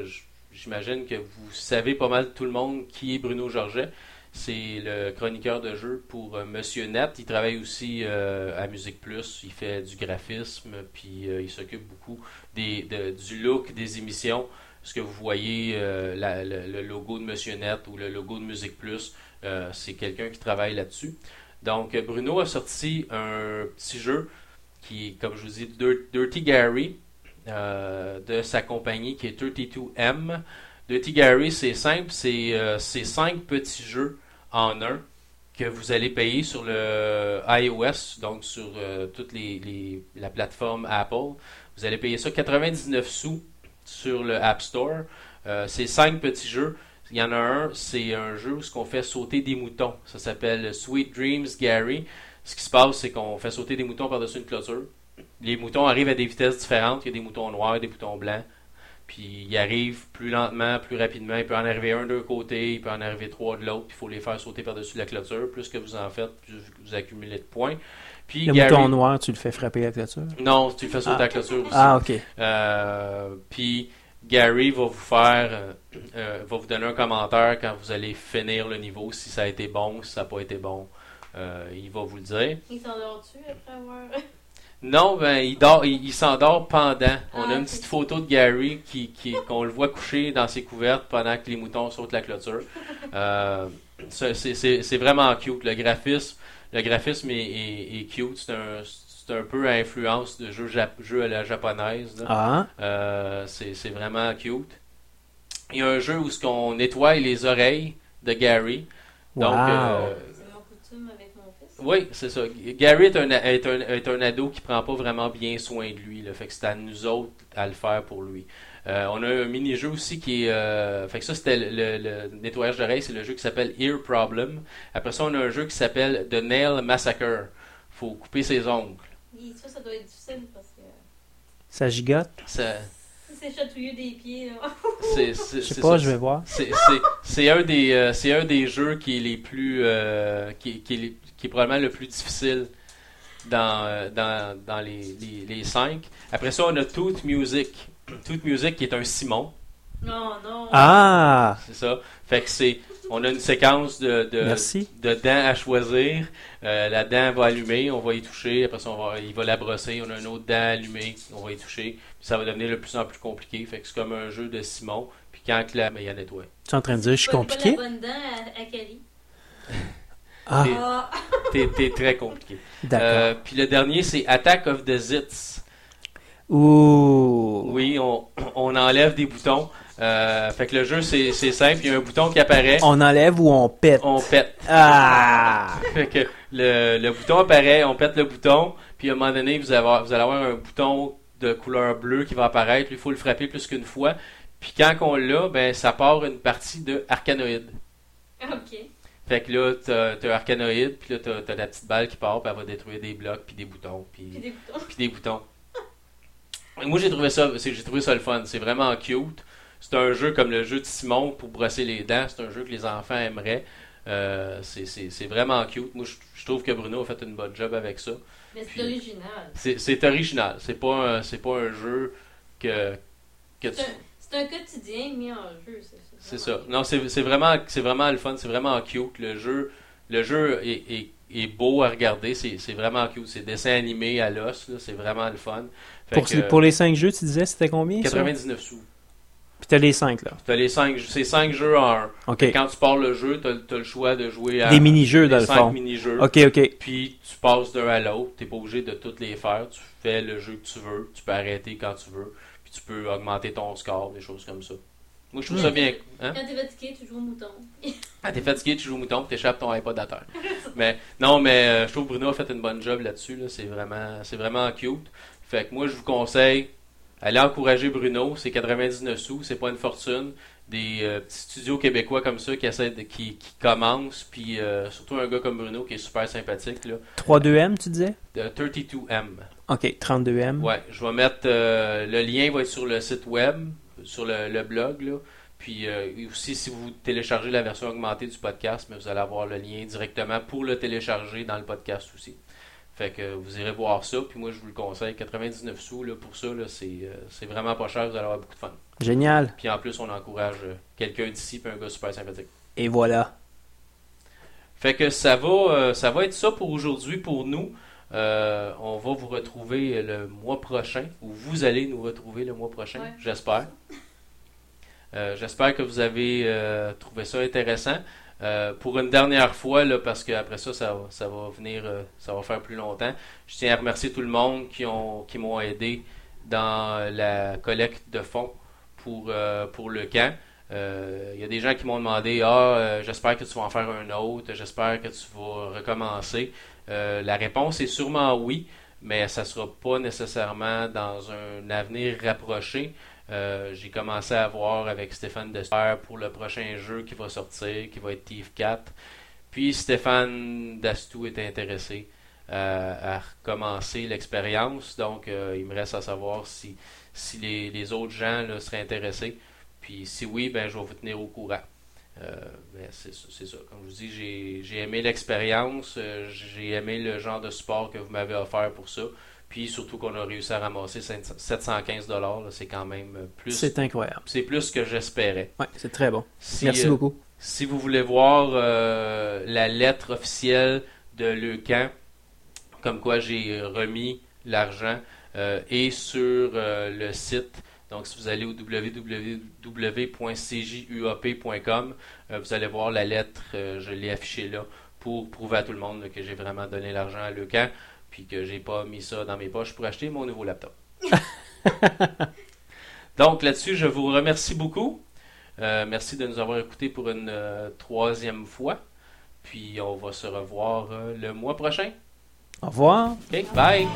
j'imagine que vous savez pas mal tout le monde qui est Bruno Georget. C'est le chroniqueur de jeux pour euh, Monsieur Net. Il travaille aussi euh, à Musique Plus. Il fait du graphisme, puis euh, il s'occupe beaucoup du look des émissions. Ce que vous voyez, le, logo de Monsieur Net ou le logo de Musique Plus, c'est quelqu'un qui travaille là-dessus. Donc, Bruno a sorti un petit jeu qui est, comme je vous dis, Dir- Dirty Gary de sa compagnie qui est 32M. Dirty Gary, c'est simple, c'est euh, c'est cinq petits jeux en un que vous allez payer sur le iOS, donc sur euh, toute la plateforme Apple. Vous allez payer ça 99 sous sur le App Store. Euh, c'est cinq petits jeux. Il y en a un, c'est un jeu où ce qu'on fait sauter des moutons. Ça s'appelle Sweet Dreams Gary. Ce qui se passe, c'est qu'on fait sauter des moutons par-dessus une clôture. Les moutons arrivent à des vitesses différentes. Il y a des moutons noirs, des moutons blancs. Puis ils arrivent plus lentement, plus rapidement. Il peut en arriver un d'un côté, il peut en arriver trois de l'autre. puis Il faut les faire sauter par-dessus la clôture. Plus que vous en faites, plus vous accumulez de points. Puis Le Gary- mouton noir, tu le fais frapper la clôture? Non, tu le fais sauter Ah. la clôture aussi. Ah, ok. Euh, puis Gary va vous faire, euh, euh, va vous donner un commentaire quand vous allez finir le niveau, si ça a été bon, si ça n'a pas été bon. Euh, il va vous le dire. Il s'endort-tu après avoir. Non, ben il dort, il, il s'endort pendant. On a Ah, une ok. petite photo de Gary qui, qui- qu'on le voit couché dans ses couvertes pendant que les moutons sautent la clôture. Euh, c'est, c'est- c'est- c'est vraiment cute. Le graphisme, le graphisme est, est- est cute. C'est un, c'est un peu à influence de jeux, jap- jeux à la japonaise. là. Ah, Euh, c'est c'est vraiment cute. Il y a un jeu où ce qu'on nettoie les oreilles de Gary. wow. Donc, euh, C'est mon coutume avec mon fils. Oui, c'est ça. Gary est un, est, un, est un ado qui prend pas vraiment bien soin de lui. Là, fait que c'est à nous autres à le faire pour lui. Euh, on a un mini-jeu aussi qui est... euh, fait que ça, c'était le, le- le nettoyage d'oreilles. C'est le jeu qui s'appelle Ear Problem. Après ça, on a un jeu qui s'appelle The Nail Massacre. faut couper ses ongles. Ça, ça doit être difficile parce que. Ça gigote. Ça- c'est chatouilleux des pieds, là. c'est- c'est- Je sais pas, ça. je vais voir. C'est- un des euh, c'est un des jeux qui est les plus euh, qui, qui est les- qui est probablement le plus difficile dans euh, dans, dans les, les, les cinq. Après ça, on a Tooth Music. Tooth Music qui est un Simon, Non, non. Ah, c'est ça. Fait que c'est on a une séquence de de, Merci. de dents à choisir. Euh, la dent va allumer, on va y toucher. Après ça, on va, il va la brosser. On a une autre dent allumée, on va y toucher. Puis ça va devenir de plus en plus compliqué. Fait que c'est comme un jeu de Simon. Puis quand la, mais il y a nettoie. tu es en train de dire je suis compliqué? Pas la bonne dent à, à Cali. Ah, T'es t'es très compliqué. d'accord. Euh, puis le dernier, c'est Attack of the Zits. Ouh. Oui, on, on enlève des boutons. Euh, fait que le jeu, c'est c'est simple. Il y a un bouton qui apparaît. On enlève ou on pète? On pète. Ah! Fait que le, le bouton apparaît, on pète le bouton. Puis à un moment donné, vous, allez avoir, vous allez avoir un bouton de couleur bleue qui va apparaître. Il faut le frapper plus qu'une fois. Puis quand on l'a, ben, ça part une partie de Arcanoïde. ok. Fait que là, t'as t'as Arcanoïde, puis là, t'as t'as la petite balle qui part, puis elle va détruire des blocs, puis des boutons, Puis des boutons. puis des boutons. Et Moi, j'ai trouvé ça, c'est- j'ai trouvé ça le fun. C'est vraiment cute. C'est un jeu comme le jeu de Simon pour brosser les dents. C'est un jeu que les enfants aimeraient. Euh, c'est- c'est c'est vraiment cute. Moi, je, je trouve que Bruno a fait une bonne job avec ça. Mais c'est Puis- original. C'est c'est original. C'est pas, un- pas un jeu que, que tu. Un, c'est un quotidien mis en jeu, c'est ça. C'est ça. Non, c'est vraiment, c'est vraiment le fun. C'est vraiment cute. Le jeu, le jeu est, est- est beau à regarder. C'est vraiment cute. C'est dessin animé à l'os. C'est vraiment le fun. Fait Pour, que, pour les 5 jeux, tu disais, c'était combien ça? 99 sous. Puis t'as les 5 là. T'as les cinq, c'est 5 jeux en un. Ok. Quand tu pars le jeu, t'as as le choix de jouer à Des mini-jeux dans le mini-jeux. Ok, ok. Puis tu passes d'un à l'autre. T'es pas obligé de toutes les faire. Tu fais le jeu que tu veux. Tu peux arrêter quand tu veux. Puis tu peux augmenter ton score, des choses comme ça. Moi, je trouve Hmm. ça bien. Hein? Quand t'es fatigué, tu joues au mouton. Ah, t'es fatigué, tu joues au mouton, puis t'échappes ton iPod à terre. mais non, mais euh, je trouve Bruno a fait une bonne job là-dessus. Là. C'est vraiment, c'est vraiment cute. Fait que moi, je vous conseille, allez encourager Bruno. C'est 99 sous, c'est pas une fortune. Des euh, petits studios québécois comme ça qui essaient de, qui, qui commencent, puis euh, surtout un gars comme Bruno qui est super sympathique. Là. 3-2M, tu disais? De 32M. Ok, 32M. Ouais, je vais mettre euh, le lien va être sur le site web, sur le, le blog là. Puis euh, aussi si vous téléchargez la version augmentée du podcast, mais vous allez avoir le lien directement pour le télécharger dans le podcast aussi. Fait que vous irez voir ça, puis moi je vous le conseille, 99 sous là, pour ça, là, c'est, euh, c'est vraiment pas cher, vous allez avoir beaucoup de fun. Génial. Puis en plus on encourage euh, quelqu'un d'ici, puis un gars super sympathique. Et voilà. Fait que ça va, euh, ça va être ça pour aujourd'hui pour nous. Euh, on va vous retrouver le mois prochain, ou vous allez nous retrouver le mois prochain, Ouais. j'espère. Euh, j'espère que vous avez euh, trouvé ça intéressant. Pour une dernière fois, là, parce qu'après ça, ça, va- ça va venir, ça va faire plus longtemps. Je tiens à remercier tout le monde qui ont qui m'ont aidé dans la collecte de fonds pour, pour le camp. Il y a des gens qui m'ont demandé Ah, j'espère que tu vas en faire un autre, j'espère que tu vas recommencer. Euh, la réponse est sûrement oui, mais ça ne sera pas nécessairement dans un avenir rapproché. Euh, J'ai commencé à voir avec Stéphane Dester pour le prochain jeu qui va sortir, qui va être Thief 4. Puis Stéphane Dastou est intéressé euh, à recommencer l'expérience. Donc, il me reste à savoir si, les, autres gens seraient intéressés. Puis si oui, ben je vais vous tenir au courant. Euh, ben, c'est ça. Comme je vous dis, j'ai, aimé l'expérience, euh, j'ai aimé le genre de support que vous m'avez offert pour ça. Puis surtout qu'on a réussi à ramasser 500 715 dollars, c'est quand même plus. C'est incroyable. C'est plus que j'espérais. Ouais, c'est très bon. Si, Merci euh, beaucoup. si vous voulez voir euh, la lettre officielle de Leucan, comme quoi j'ai remis l'argent, euh, et sur le site, donc si vous allez au www.cjuap.com, euh, vous allez voir la lettre, euh, je l'ai affichée là, pour prouver à tout le monde là, que j'ai vraiment donné l'argent à Leucan, puis que j'ai pas mis ça dans mes poches pour acheter mon nouveau laptop. donc là-dessus, je vous remercie beaucoup. Euh, merci de nous avoir écoutés pour une euh, troisième fois. Puis on va se revoir euh, le mois prochain. Au revoir. OK, bye!